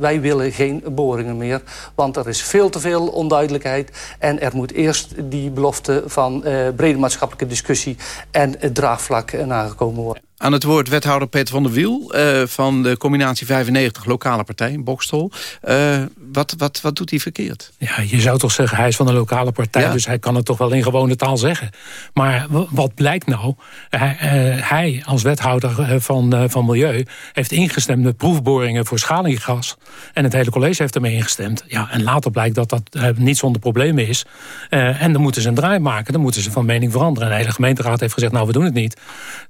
wij willen geen boringen meer, want er is veel te veel onduidelijkheid... en er moet eerst die belofte van brede maatschappelijke discussie... en het draagvlak nagekomen worden. Aan het woord wethouder Peter van der Wiel uh, van de combinatie 95 lokale partij in Bokstol. Uh, wat, wat, wat doet hij verkeerd? Ja, je zou toch zeggen, hij is van de lokale partij... Ja. dus hij kan het toch wel in gewone taal zeggen. Maar wat blijkt nou? Hij, uh, hij als wethouder van, van Milieu heeft ingestemd met proefboringen voor schaliegas. En het hele college heeft ermee ingestemd. Ja, en later blijkt dat dat niet zonder problemen is. en dan moeten ze een draai maken, dan moeten ze van mening veranderen. En de hele gemeenteraad heeft gezegd, nou we doen het niet.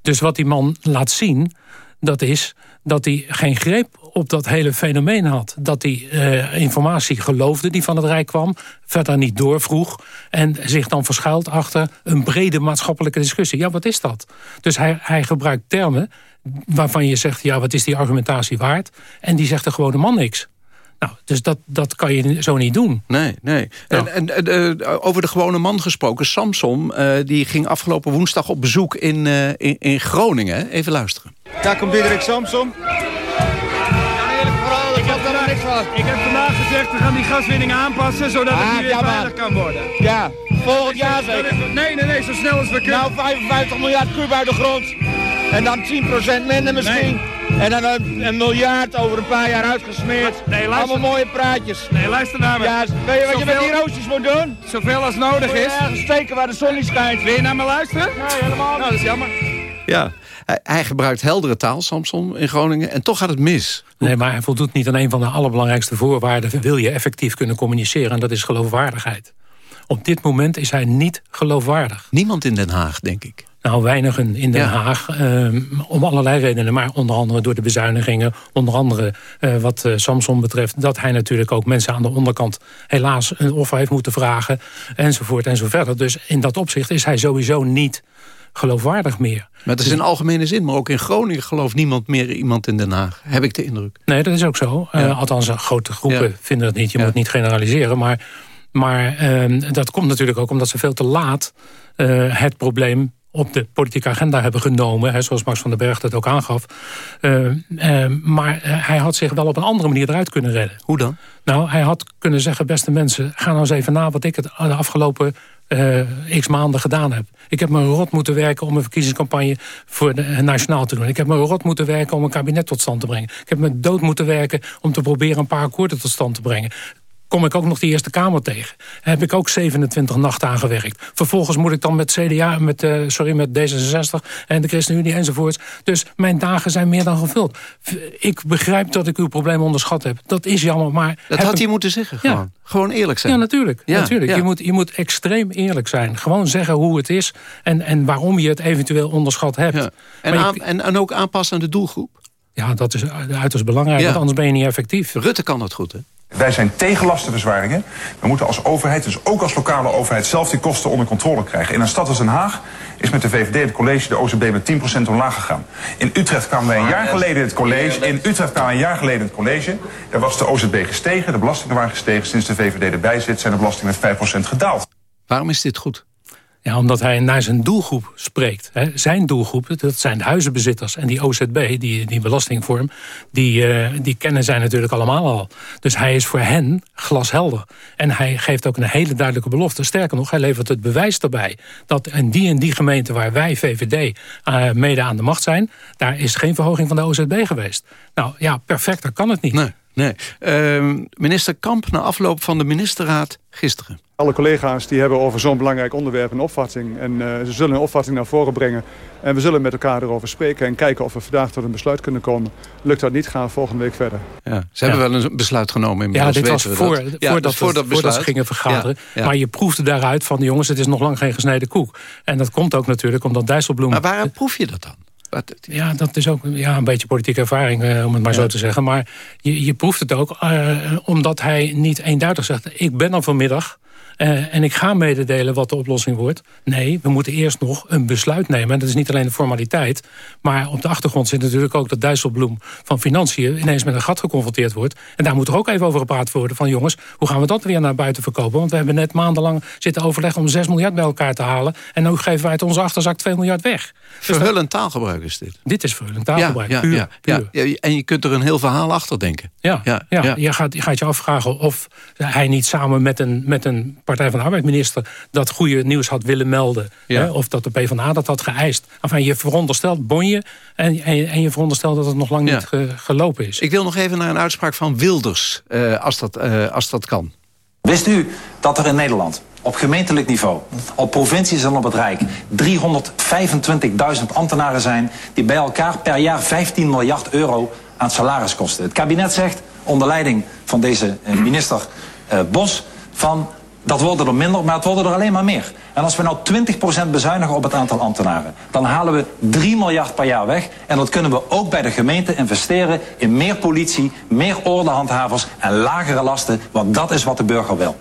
Dus wat die man laat zien, dat is dat hij geen greep op dat hele fenomeen had. Dat hij uh, informatie geloofde die van het Rijk kwam, verder niet doorvroeg... en zich dan verschuilt achter een brede maatschappelijke discussie. Ja, wat is dat? Dus hij, hij gebruikt termen waarvan je zegt... ja, wat is die argumentatie waard? En die zegt de gewone man niks. Nou, dus dat, dat kan je zo niet doen. Nee, nee. Ja. En, en uh, over de gewone man gesproken. Samson uh, die ging afgelopen woensdag op bezoek in, uh, in, in, Groningen. Even luisteren. Daar komt Diederik Samson. Ik heb, vandaag, ik heb vandaag gezegd, we gaan die gaswinning aanpassen... zodat ah, het weer ja, veilig kan worden. Ja, volgend jaar zeker. Nee, nee, nee, zo snel als we kunnen. Nou, 55 miljard kub uit de grond. En dan 10% minder misschien. Nee. En dan een, een, miljard over een paar jaar uitgesmeerd. Nee, luister. Allemaal mooie praatjes. Nee, luister naar me. Ja, weet je wat Zoveel, je met die roostjes moet doen? Zoveel als nodig is. steken waar de zon niet schijnt. Wil je naar me luisteren? Nee, helemaal niet. Nou, dat is jammer. Ja, hij, hij, gebruikt heldere taal, Samson, in Groningen. En toch gaat het mis. Nee, maar hij voldoet niet aan een van de allerbelangrijkste voorwaarden. Wil je effectief kunnen communiceren? En dat is geloofwaardigheid. Op dit moment is hij niet geloofwaardig. Niemand in Den Haag, denk ik. Nou, weinigen in Den ja. Haag, um, om allerlei redenen. Maar onder andere door de bezuinigingen. Onder andere uh, wat uh, Samson betreft. Dat hij natuurlijk ook mensen aan de onderkant helaas een offer heeft moeten vragen. Enzovoort en zo verder. Dus in dat opzicht is hij sowieso niet geloofwaardig meer. Maar dat is in algemene zin. Maar ook in Groningen gelooft niemand meer iemand in Den Haag. Heb ik de indruk. Nee, dat is ook zo. Ja. Uh, althans, grote groepen ja. vinden het niet. Je ja. moet niet generaliseren. Maar, maar uh, dat komt natuurlijk ook omdat ze veel te laat uh, het probleem op de politieke agenda hebben genomen. Hè, zoals Max van den Berg dat ook aangaf. Uh, uh, maar hij had zich wel op een andere manier eruit kunnen redden. Hoe dan? Nou, hij had kunnen zeggen, beste mensen... ga nou eens even na wat ik het de afgelopen uh, x maanden gedaan heb. Ik heb me rot moeten werken om een verkiezingscampagne voor de, nationaal te doen. Ik heb me rot moeten werken om een kabinet tot stand te brengen. Ik heb me dood moeten werken om te proberen een paar akkoorden tot stand te brengen kom ik ook nog de Eerste Kamer tegen. Heb ik ook 27 nachten aan gewerkt. Vervolgens moet ik dan met CDA, met, uh, sorry, met D66 en de ChristenUnie enzovoorts. Dus mijn dagen zijn meer dan gevuld. Ik begrijp dat ik uw probleem onderschat heb. Dat is jammer, maar... Dat had hij moeten zeggen, gewoon. Ja. Gewoon eerlijk zijn. Ja, natuurlijk. Ja, natuurlijk. Ja. Je, moet, je moet extreem eerlijk zijn. Gewoon zeggen hoe het is en, en waarom je het eventueel onderschat hebt. En, aan, en, en ook aanpassen aan de doelgroep? Ja, dat is uiterst belangrijk, want anders ben je niet effectief. Rutte kan dat goed, hè? Wij zijn tegen lastenverzwaringen. We moeten als overheid, dus ook als lokale overheid, zelf die kosten onder controle krijgen. In een stad als Den Haag is met de VVD het college de OZB met 10% omlaag gegaan. In Utrecht kwamen wij een jaar geleden in het college. In Utrecht kwamen wij een jaar geleden in het college. Daar was de OZB gestegen, de belastingen waren gestegen. Sinds de VVD erbij zit, zijn de belastingen met 5% gedaald. Waarom is dit goed? Ja, omdat hij naar zijn doelgroep spreekt. Zijn doelgroep, dat zijn de huizenbezitters. En die OZB, die, die belastingvorm, die, uh, die kennen zij natuurlijk allemaal al. Dus hij is voor hen glashelder. En hij geeft ook een hele duidelijke belofte. Sterker nog, hij levert het bewijs erbij... dat in die en die gemeente waar wij, VVD, eh, mede aan de macht zijn... daar is geen verhoging van de OZB geweest. Nou ja, perfecter kan het niet. Nee, nee. Uh, minister Kamp na afloop van de ministerraad gisteren. Alle collega's die hebben over zo'n belangrijk onderwerp een opvatting. En uh, ze zullen een opvatting naar voren brengen. En we zullen met elkaar erover spreken en kijken of we vandaag tot een besluit kunnen komen. Lukt dat niet, gaan we volgende week verder. Ja, ze hebben wel een besluit genomen inmiddels. Ja, dit was voor, dat. Ja, voordat, voor dat voordat ze gingen vergaderen. Ja, maar je proefde daaruit van, jongens, het is nog lang geen gesneden koek. En dat komt ook natuurlijk omdat Dijsselbloem... Maar waarom proef je dat dan? Ja, dat is ook ja, een beetje politieke ervaring, eh, om het maar zo te zeggen. Maar je, je proeft het ook, uh, omdat hij niet eenduidig zegt... ik ben er vanmiddag uh, en ik ga mededelen wat de oplossing wordt. Nee, we moeten eerst nog een besluit nemen. En dat is niet alleen de formaliteit. Maar op de achtergrond zit natuurlijk ook dat Dijsselbloem van Financiën... ineens met een gat geconfronteerd wordt. En daar moet er ook even over gepraat worden. Van jongens, hoe gaan we dat weer naar buiten verkopen? Want we hebben net maandenlang zitten overleggen om 6 miljard bij elkaar te halen. En nu geven wij uit onze achterzak 2 miljard weg. Dus verhullend taalgebruik is dit. Dit is verhullend taalgebruik, ja, ja, ja, ja, En je kunt er een heel verhaal achter denken. Ja, ja, ja, Je, gaat, je gaat je afvragen of hij niet samen met een, met een Partij van de Arbeidsminister dat goede nieuws had willen melden. Hè, of dat de PvdA dat had geëist. Enfin, je veronderstelt bonje en, en, en je veronderstelt dat het nog lang niet gelopen is. Ik wil nog even naar een uitspraak van Wilders, uh, als, dat, uh, als dat kan. Wist u dat er in Nederland op gemeentelijk niveau, op provincies en op het Rijk... 325.000 ambtenaren zijn die bij elkaar per jaar 15 miljard euro aan salaris kosten. Het kabinet zegt, onder leiding van deze eh, minister uh, Bos... van dat worden er minder, maar het worden er alleen maar meer. En als we nou 20% bezuinigen op het aantal ambtenaren... dan halen we 3 miljard per jaar weg. En dat kunnen we ook bij de gemeente investeren in meer politie... meer ordehandhavers en lagere lasten. Want dat is wat de burger wil.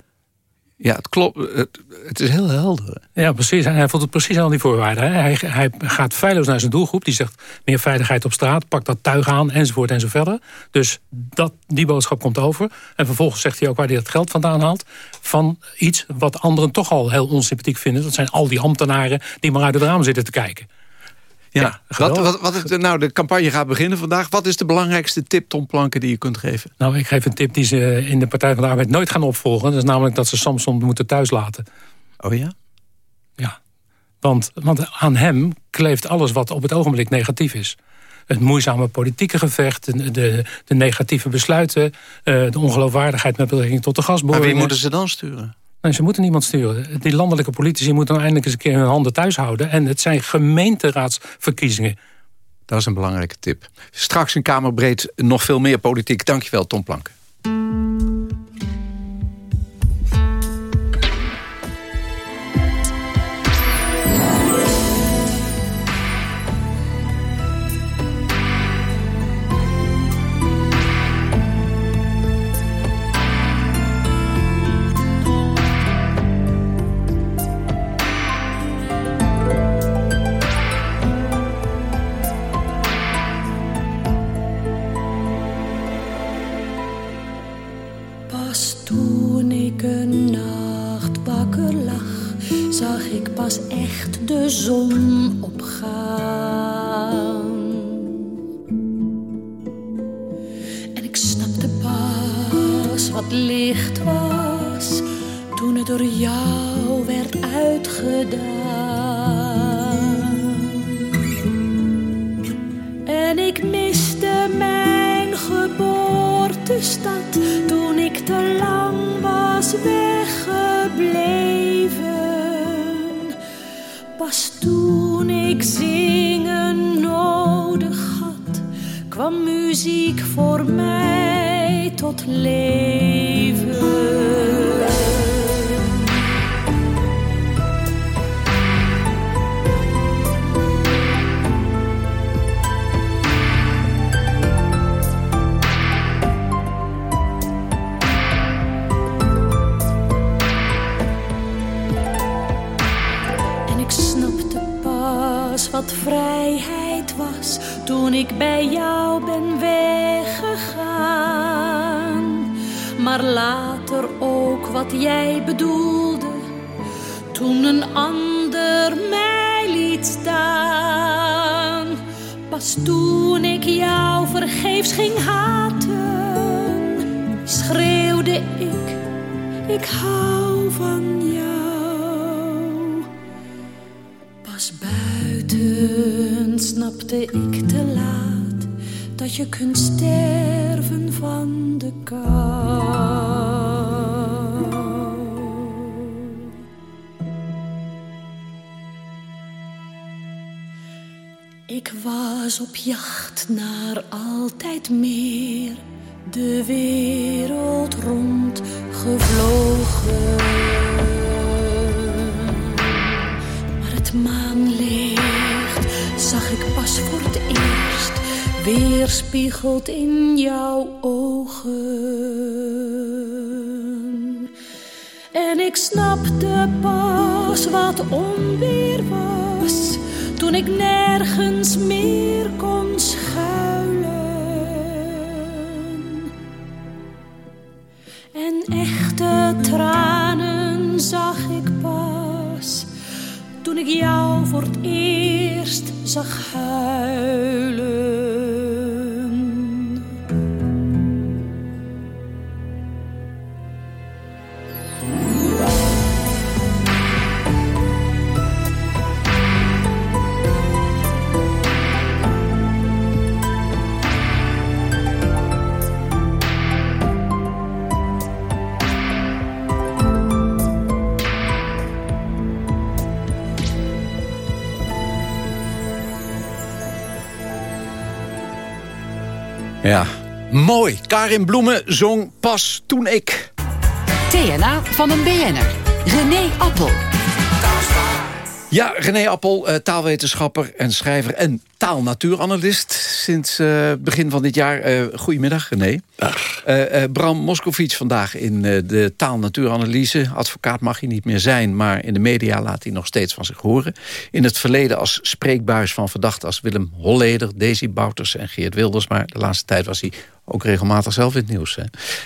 Ja, het klopt. Het, is heel helder. Ja, precies. Hij voelt het precies aan die voorwaarden. Hij, hij gaat feilloos naar zijn doelgroep. Die zegt meer veiligheid op straat, pak dat tuig aan, enzovoort enzoverder. Dus dat, die boodschap komt over. En vervolgens zegt hij ook waar hij dat geld vandaan haalt. Van iets wat anderen toch al heel onsympathiek vinden. Dat zijn al die ambtenaren die maar uit het raam zitten te kijken. Ja, wat, wat, wat nou, de campagne gaat beginnen vandaag. Wat is de belangrijkste tip, Tom Planken, die je kunt geven? Nou, ik geef een tip die ze in de Partij van de Arbeid nooit gaan opvolgen. Dat is namelijk dat ze Samson moeten thuislaten. Oh ja? Ja. Want, want aan hem kleeft alles wat op het ogenblik negatief is. Het moeizame politieke gevecht, de, de, de negatieve besluiten... Uh, de ongeloofwaardigheid met betrekking tot de gasboringen. Maar wie moeten ze dan sturen? Ze moeten niemand sturen. Die landelijke politici moeten nou eindelijk eens een keer hun handen thuis houden. En het zijn gemeenteraadsverkiezingen. Dat is een belangrijke tip. Straks in Kamerbreed nog veel meer politiek. Dankjewel, Tom Plank. Wat vrijheid was toen ik bij jou ben weggegaan. Maar later ook wat jij bedoelde toen een ander mij liet staan. Pas toen ik jou vergeefs ging haten, schreeuwde ik, ik hou van jou. Snapte ik te laat dat je kunt sterven van de kou. Ik was op jacht naar altijd meer, de wereld rond gevlogen. Maar het voor het eerst weerspiegeld in jouw ogen. En ik snapte pas wat onweer was toen ik nergens meer kon schuilen. En echte tranen zag ik pas toen ik jou voor het eerst zag huilen. Mooi. Karin Bloemen zong Pas Toen Ik. TNA van een BN'er. René Appel. Ja, René Appel, eh, taalwetenschapper en schrijver en taalnatuuranalist sinds uh, begin van dit jaar. Uh, goedemiddag, René. Uh, Bram Moscovic vandaag in de taalnatuuranalyse. Advocaat mag hij niet meer zijn, maar in de media laat hij nog steeds van zich horen. In het verleden als spreekbuis van verdachten als Willem Holleder, Daisy Bouters en Geert Wilders. Maar de laatste tijd was hij ook regelmatig zelf in het nieuws.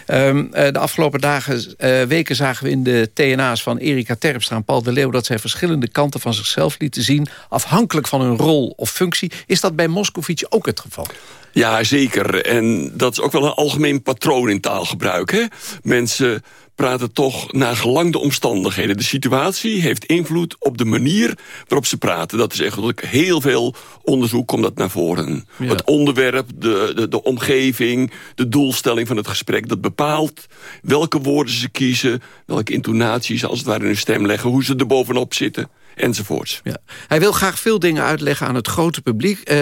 Hè. Um, de afgelopen dagen, uh, weken zagen we in de TNA's van Erika Terpstra en Paul de Leeuw... dat zij verschillende kanten van zichzelf lieten zien... afhankelijk van hun rol of functie. Is dat bij Moscovici ook het geval? Ja, zeker. En dat is ook wel een algemeen patroon in taalgebruik. Hè? Mensen praten toch naar gelang de omstandigheden. De situatie heeft invloed op de manier waarop ze praten. Dat is echt heel veel onderzoek komt dat naar voren. Ja. Het onderwerp, de, de, de omgeving, de doelstelling van het gesprek... dat bepaalt welke woorden ze kiezen... welke intonaties als het ware in hun stem leggen... hoe ze er bovenop zitten enzovoorts. Ja. Hij wil graag veel dingen uitleggen aan het grote publiek. Uh,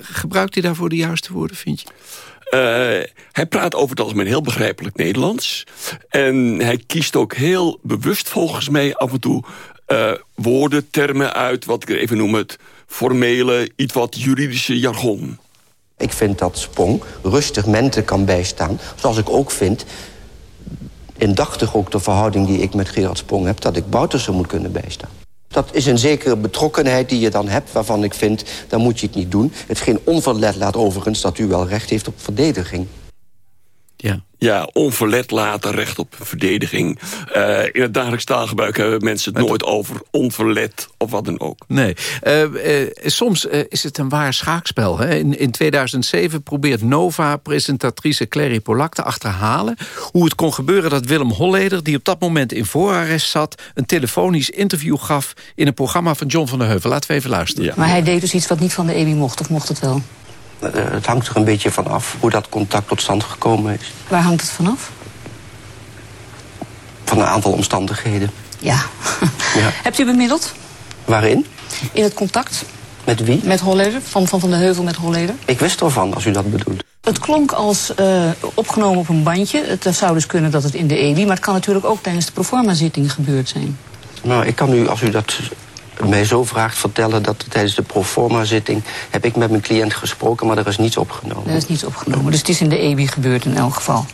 gebruikt hij daarvoor de juiste woorden, vind je? Uh, hij praat over het algemeen heel begrijpelijk Nederlands. En hij kiest ook heel bewust volgens mij af en toe... Uh, woorden, termen uit, wat ik even noem het formele, iets wat juridische jargon. Ik vind dat Spong rustig mensen kan bijstaan. Zoals ik ook vind, indachtig ook de verhouding die ik met Gerard Spong heb... dat ik Boutersen moet kunnen bijstaan. Dat is een zekere betrokkenheid die je dan hebt... waarvan ik vind, dan moet je het niet doen. Het geen onverlet laat overigens dat u wel recht heeft op verdediging. Ja. Ja, onverlet laten, recht op verdediging. Uh, in het dagelijks taalgebruik hebben mensen het nooit over onverlet of wat dan ook. Nee. Uh, uh, soms is het een waar schaakspel. Hè? In, in 2007 probeert Nova-presentatrice Clary Polak te achterhalen... hoe het kon gebeuren dat Willem Holleder, die op dat moment in voorarrest zat... een telefonisch interview gaf in een programma van John van der Heuvel. Laten we even luisteren. Ja. Maar hij deed dus iets wat niet van de EBI mocht, of mocht het wel? Uh, het hangt er een beetje van af hoe dat contact tot stand gekomen is. Waar hangt het vanaf? Van een aantal omstandigheden. Ja. ja. Hebt u bemiddeld? Waarin? In het contact. Met wie? Met Holleder, van Van, van de Heuvel met Holleder. Ik wist ervan, als u dat bedoelt. Het klonk als uh, opgenomen op een bandje. Het zou dus kunnen dat het in de EBI... maar het kan natuurlijk ook tijdens de proforma-zitting gebeurd zijn. Nou, ik kan u, als u dat mij zo vraagt vertellen dat tijdens de proforma-zitting... heb ik met mijn cliënt gesproken, maar er is niets opgenomen. Er is niets opgenomen, dus het is in de EBI gebeurd in elk geval.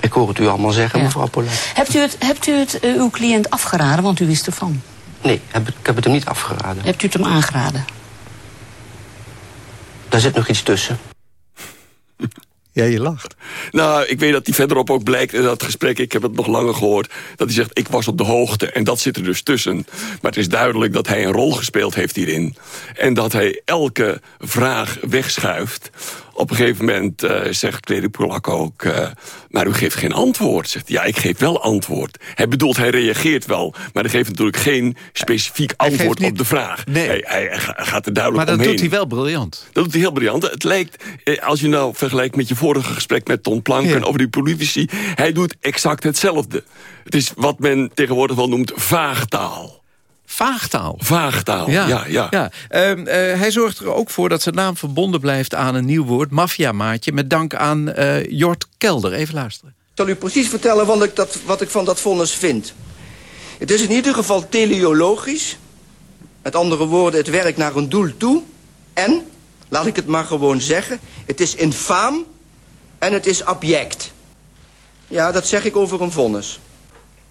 Ik hoor het u allemaal zeggen, ja. mevrouw Polat. Hebt u het, hebt u het uh, uw cliënt afgeraden, want u wist ervan? Nee, heb, ik heb het hem niet afgeraden. Hebt u het hem aangeraden? Daar zit nog iets tussen. Ja, je lacht. Nou, ik weet dat hij verderop ook blijkt in dat gesprek... ik heb het nog langer gehoord, dat hij zegt... ik was op de hoogte en dat zit er dus tussen. Maar het is duidelijk dat hij een rol gespeeld heeft hierin. En dat hij elke vraag wegschuift op een gegeven moment uh, zegt Clary Polak ook... Uh, maar u geeft geen antwoord. Zegt ja, ik geef wel antwoord. Hij bedoelt, hij reageert wel. Maar hij geeft natuurlijk geen specifiek antwoord niet, op de vraag. Nee. Hij, hij, hij, gaat er duidelijk Maar dat omheen. doet hij wel briljant. Dat doet hij heel briljant. Het lijkt, eh, als je nou vergelijkt met je vorige gesprek met Ton Planken... Ja. over die politici, hij doet exact hetzelfde. Het is wat men tegenwoordig wel noemt vaagtaal. Vaagtaal. Vaagtaal, ja. ja, ja. ja. Uh, uh, hij zorgt er ook voor dat zijn naam verbonden blijft aan een nieuw woord... maffiamaatje, met dank aan uh, Jort Kelder. Even luisteren. Ik zal u precies vertellen wat ik, dat, wat ik van dat vonnis vind. Het is in ieder geval teleologisch. Met andere woorden, het werkt naar een doel toe. En, laat ik het maar gewoon zeggen... het is infaam en het is abject. Ja, dat zeg ik over een vonnis.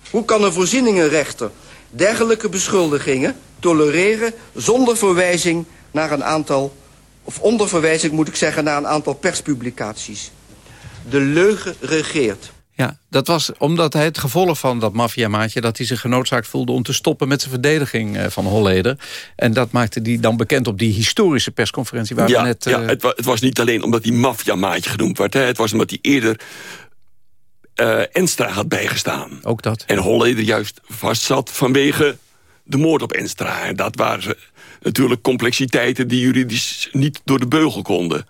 Hoe kan een voorzieningenrechter dergelijke beschuldigingen tolereren zonder verwijzing naar een aantal, of onder verwijzing moet ik zeggen, naar een aantal perspublicaties. De leugen regeert. Ja, dat was omdat hij het gevolg van dat maffiamaatje... dat hij zich genoodzaakt voelde om te stoppen met zijn verdediging van Holleder. En dat maakte hij dan bekend op die historische persconferentie... waar ja, we net... Ja, uh... het, wa het, was niet alleen omdat hij maffiamaatje genoemd werd. Hè. Het was omdat hij eerder uh, Enstra had bijgestaan. Ook dat. En Holleder juist vastzat vanwege de moord op Enstra. En dat waren natuurlijk complexiteiten die juridisch niet door de beugel konden.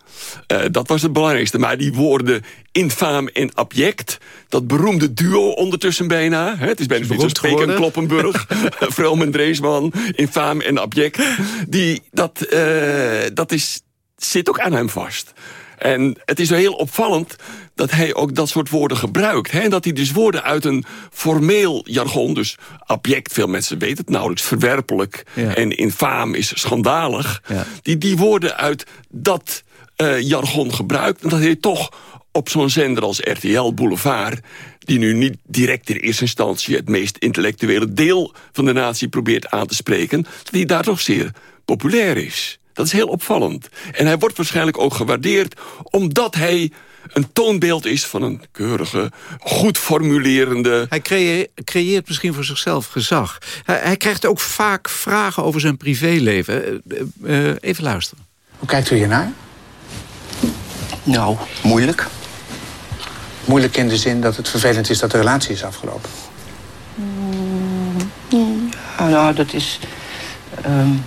Uh, dat was het belangrijkste. Maar die woorden infaam en abject, dat beroemde duo ondertussen bijna. Hè? Het is bijna zoals Peek en Kloppenburg, Vrelm en Dreesman, infaam en abject. Die, dat, uh, dat is, zit ook aan hem vast. En het is wel heel opvallend dat hij ook dat soort woorden gebruikt. Hè? En dat hij dus woorden uit een formeel jargon, dus abject, veel mensen weten het nauwelijks, verwerpelijk ja. en infaam is schandalig. Ja. Die die woorden uit dat uh, jargon gebruikt. En dat hij toch op zo'n zender als RTL Boulevard... die nu niet direct in eerste instantie het meest intellectuele deel van de natie probeert aan te spreken... dat hij daar toch zeer populair is. Dat is heel opvallend. En hij wordt waarschijnlijk ook gewaardeerd... omdat hij een toonbeeld is van een keurige, goed formulerende... Hij creëert, creëert misschien voor zichzelf gezag. Hij, hij, krijgt ook vaak vragen over zijn privéleven. Uh, uh, even luisteren. Hoe kijkt u hiernaar? Nou, moeilijk. Moeilijk in de zin dat het vervelend is dat de relatie is afgelopen. Mm, ja, nou, dat is... Um...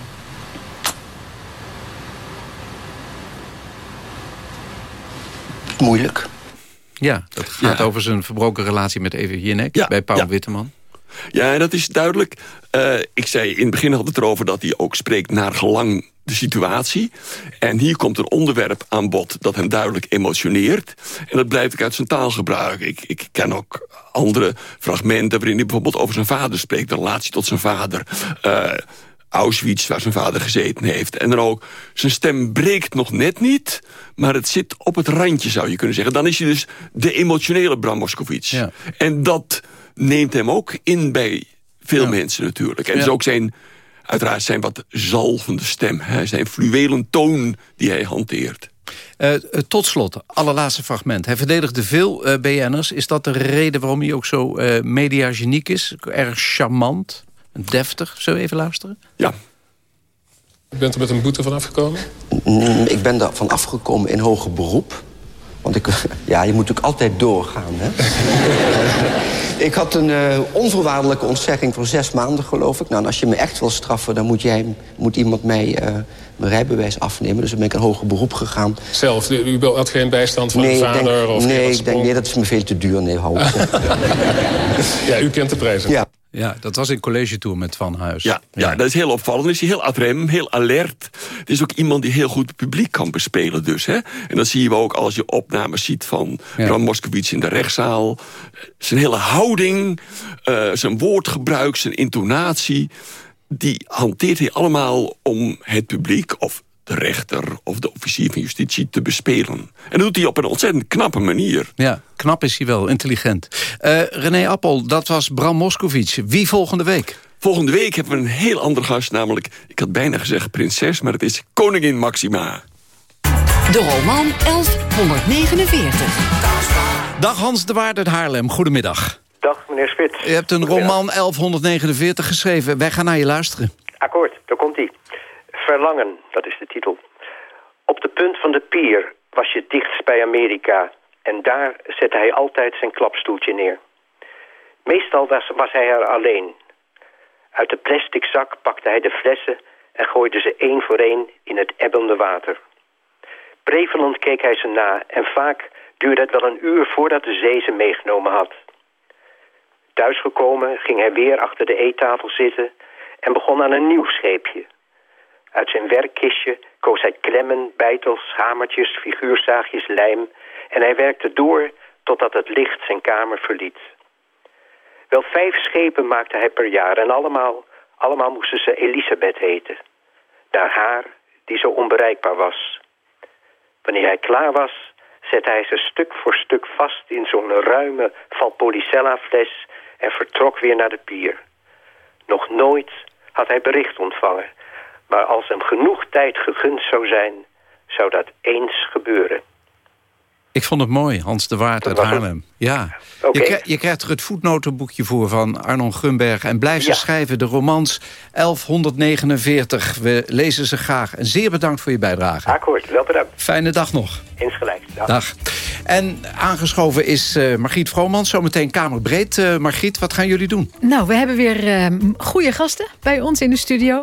moeilijk. Ja, dat gaat ja. over zijn verbroken relatie met Eva Jinek ja, bij Paul ja. Witteman. Ja, dat is duidelijk. Uh, ik zei in het begin had het erover dat hij ook spreekt naar gelang de situatie. En hier komt een onderwerp aan bod dat hem duidelijk emotioneert. En dat blijf ik uit zijn taalgebruik. Ik, ik ken ook andere fragmenten waarin hij bijvoorbeeld over zijn vader spreekt. De relatie tot zijn vader. Uh, Auschwitz, waar zijn vader gezeten heeft. En dan ook, zijn stem breekt nog net niet... maar het zit op het randje, zou je kunnen zeggen. Dan is hij dus de emotionele Bram Moskowitz. Ja. En dat neemt hem ook in bij veel ja. mensen natuurlijk. En ja. dus ook zijn, uiteraard zijn wat zalvende stem. Hè, zijn fluwelen toon die hij hanteert. Uh, tot slot, allerlaatste fragment. Hij verdedigde veel uh, BN'ers. Is dat de reden waarom hij ook zo uh, mediageniek is? Erg charmant, deftig. Zullen we even luisteren? Ja. U bent er met een boete van afgekomen? Mm, ik ben er van afgekomen in hoger beroep. Want ik, ja, je moet natuurlijk altijd doorgaan, hè? ik had een uh, onvoorwaardelijke ontzegging voor zes maanden, geloof ik. Nou, en als je me echt wil straffen, dan moet, jij, moet iemand mij uh, mijn rijbewijs afnemen. Dus dan ben ik een hoger beroep gegaan. Zelf? U had geen bijstand van nee, uw vader? Denk, of nee, ik denk, nee, dat is me veel te duur. Nee, hou Ja, u kent de prijzen. Ja. Ja, dat was in college tour met Van Huis. Ja, ja. dat is heel opvallend. Is hij heel adrem, heel alert. Het is ook iemand die heel goed het publiek kan bespelen dus. Hè? En dat zie je ook als je opnames ziet van ja. Bram Moskowitz in de rechtszaal. Zijn hele houding, uh, zijn woordgebruik, zijn intonatie... die hanteert hij allemaal om het publiek... of de rechter of de officier van justitie te bespelen. En dat doet hij op een ontzettend knappe manier. Ja, knap is hij wel, intelligent. Uh, René Appel, dat was Bram Moskowitz. Wie volgende week? Volgende week hebben we een heel andere gast, namelijk... ik had bijna gezegd prinses, maar het is koningin Maxima. De roman 1149. Dag Hans de Waard uit Haarlem, goedemiddag. Dag meneer Spits. Je hebt een roman 1149 geschreven. Wij gaan naar je luisteren. Akkoord, daar komt hij. Verlangen, dat is de titel. Op de punt van de pier was je dichtst bij Amerika... en daar zette hij altijd zijn klapstoeltje neer. Meestal was, hij er alleen. Uit de plastic zak pakte hij de flessen... en gooide ze één voor één in het ebbende water. Prevelend keek hij ze na... en vaak duurde het wel een uur voordat de zee ze meegenomen had. Thuisgekomen ging hij weer achter de eettafel zitten... en begon aan een nieuw scheepje... Uit zijn werkkistje koos hij klemmen, bijtels, hamertjes, figuurzaagjes, lijm... en hij werkte door totdat het licht zijn kamer verliet. Wel vijf schepen maakte hij per jaar en allemaal, allemaal moesten ze Elisabeth heten. Naar haar die zo onbereikbaar was. Wanneer hij klaar was, zette hij ze stuk voor stuk vast in zo'n ruime Valpolicella-fles... en vertrok weer naar de pier. Nog nooit had hij bericht ontvangen... Maar als hem genoeg tijd gegund zou zijn, zou dat eens gebeuren. Ik vond het mooi, Hans de Waard uit Haarlem. Ja. Okay. Je, je, krijgt er het voetnotenboekje voor van Arnon Grunberg. En blijf ze Ja. schrijven, de romans 1149. We lezen ze graag. En zeer bedankt voor je bijdrage. Akkoord, wel bedankt. Fijne dag nog. Insgelijks. Dag. Dag. En aangeschoven is eh, Margriet Vromans. Zometeen Kamerbreed. Eh Margriet, wat gaan jullie doen? Nou, we hebben weer eh, goede gasten bij ons in de studio.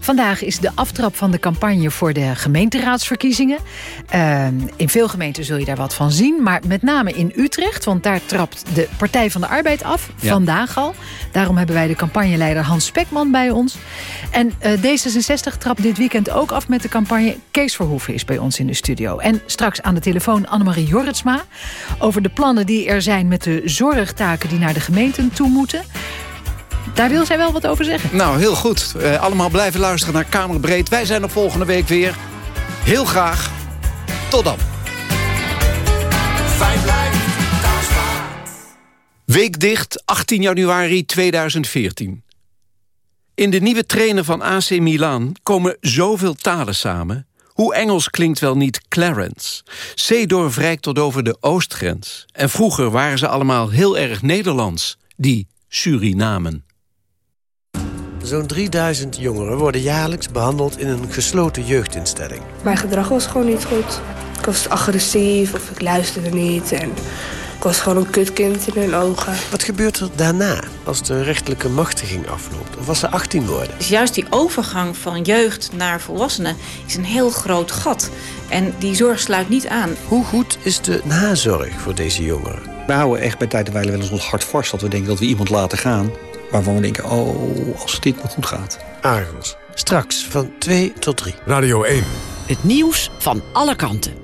Vandaag is de aftrap van de campagne voor de gemeenteraadsverkiezingen. In veel gemeenten zul je daar wat van zien. Maar met name in Utrecht, want daar trapt de Partij van de Arbeid af. Ja. Vandaag al. Daarom hebben wij de campagneleider Hans Spekman bij ons. En eh, D66 trapt dit weekend ook af met de campagne. Kees Verhoeven is bij ons in de studio. En straks aan de telefoon Annemarie Jorritsma... over de plannen die er zijn met de zorgtaken die naar de gemeenten toe moeten. Daar wil zij wel wat over zeggen. Nou, heel goed. Eh, allemaal blijven luisteren naar Kamerbreed. Wij zijn er volgende week weer. Heel graag. Tot dan. Week dicht, 18 januari 2014. In de nieuwe trainer van AC Milan komen zoveel talen samen. Hoe Engels klinkt wel niet Clarence. Seedorf vrijkt tot over de oostgrens. En vroeger waren ze allemaal heel erg Nederlands, die Surinamen. Zo'n 3000 jongeren worden jaarlijks behandeld in een gesloten jeugdinstelling. Mijn gedrag was gewoon niet goed. Ik was agressief of ik luisterde niet. En ik was gewoon een kutkind in hun ogen. Wat gebeurt er daarna, als de rechtelijke machtiging afloopt? Of als ze 18 worden? Dus juist die overgang van jeugd naar volwassenen is een heel groot gat. En die zorg sluit niet aan. Hoe goed is de nazorg voor deze jongeren? We houden echt bij tijd en wijle wel eens ons hart vast... dat we denken dat we iemand laten gaan... waarvan we denken, oh, als dit maar goed gaat. Argos. Straks van 2 tot 3. Radio 1. Het nieuws van alle kanten.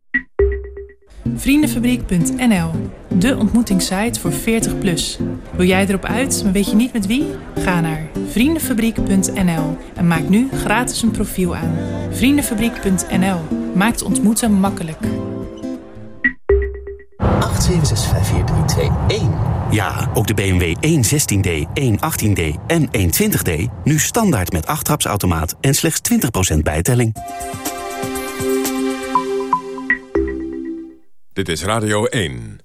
Vriendenfabriek.nl, de ontmoetingssite voor 40 plus. Wil jij erop uit, maar weet je niet met wie? Ga naar vriendenfabriek.nl en maak nu gratis een profiel aan. Vriendenfabriek.nl maakt ontmoeten makkelijk. 8765431. Ja, ook de BMW 116D, 118D en 120D... nu standaard met achttrapsautomaat en slechts 20% bijtelling. Dit is Radio 1.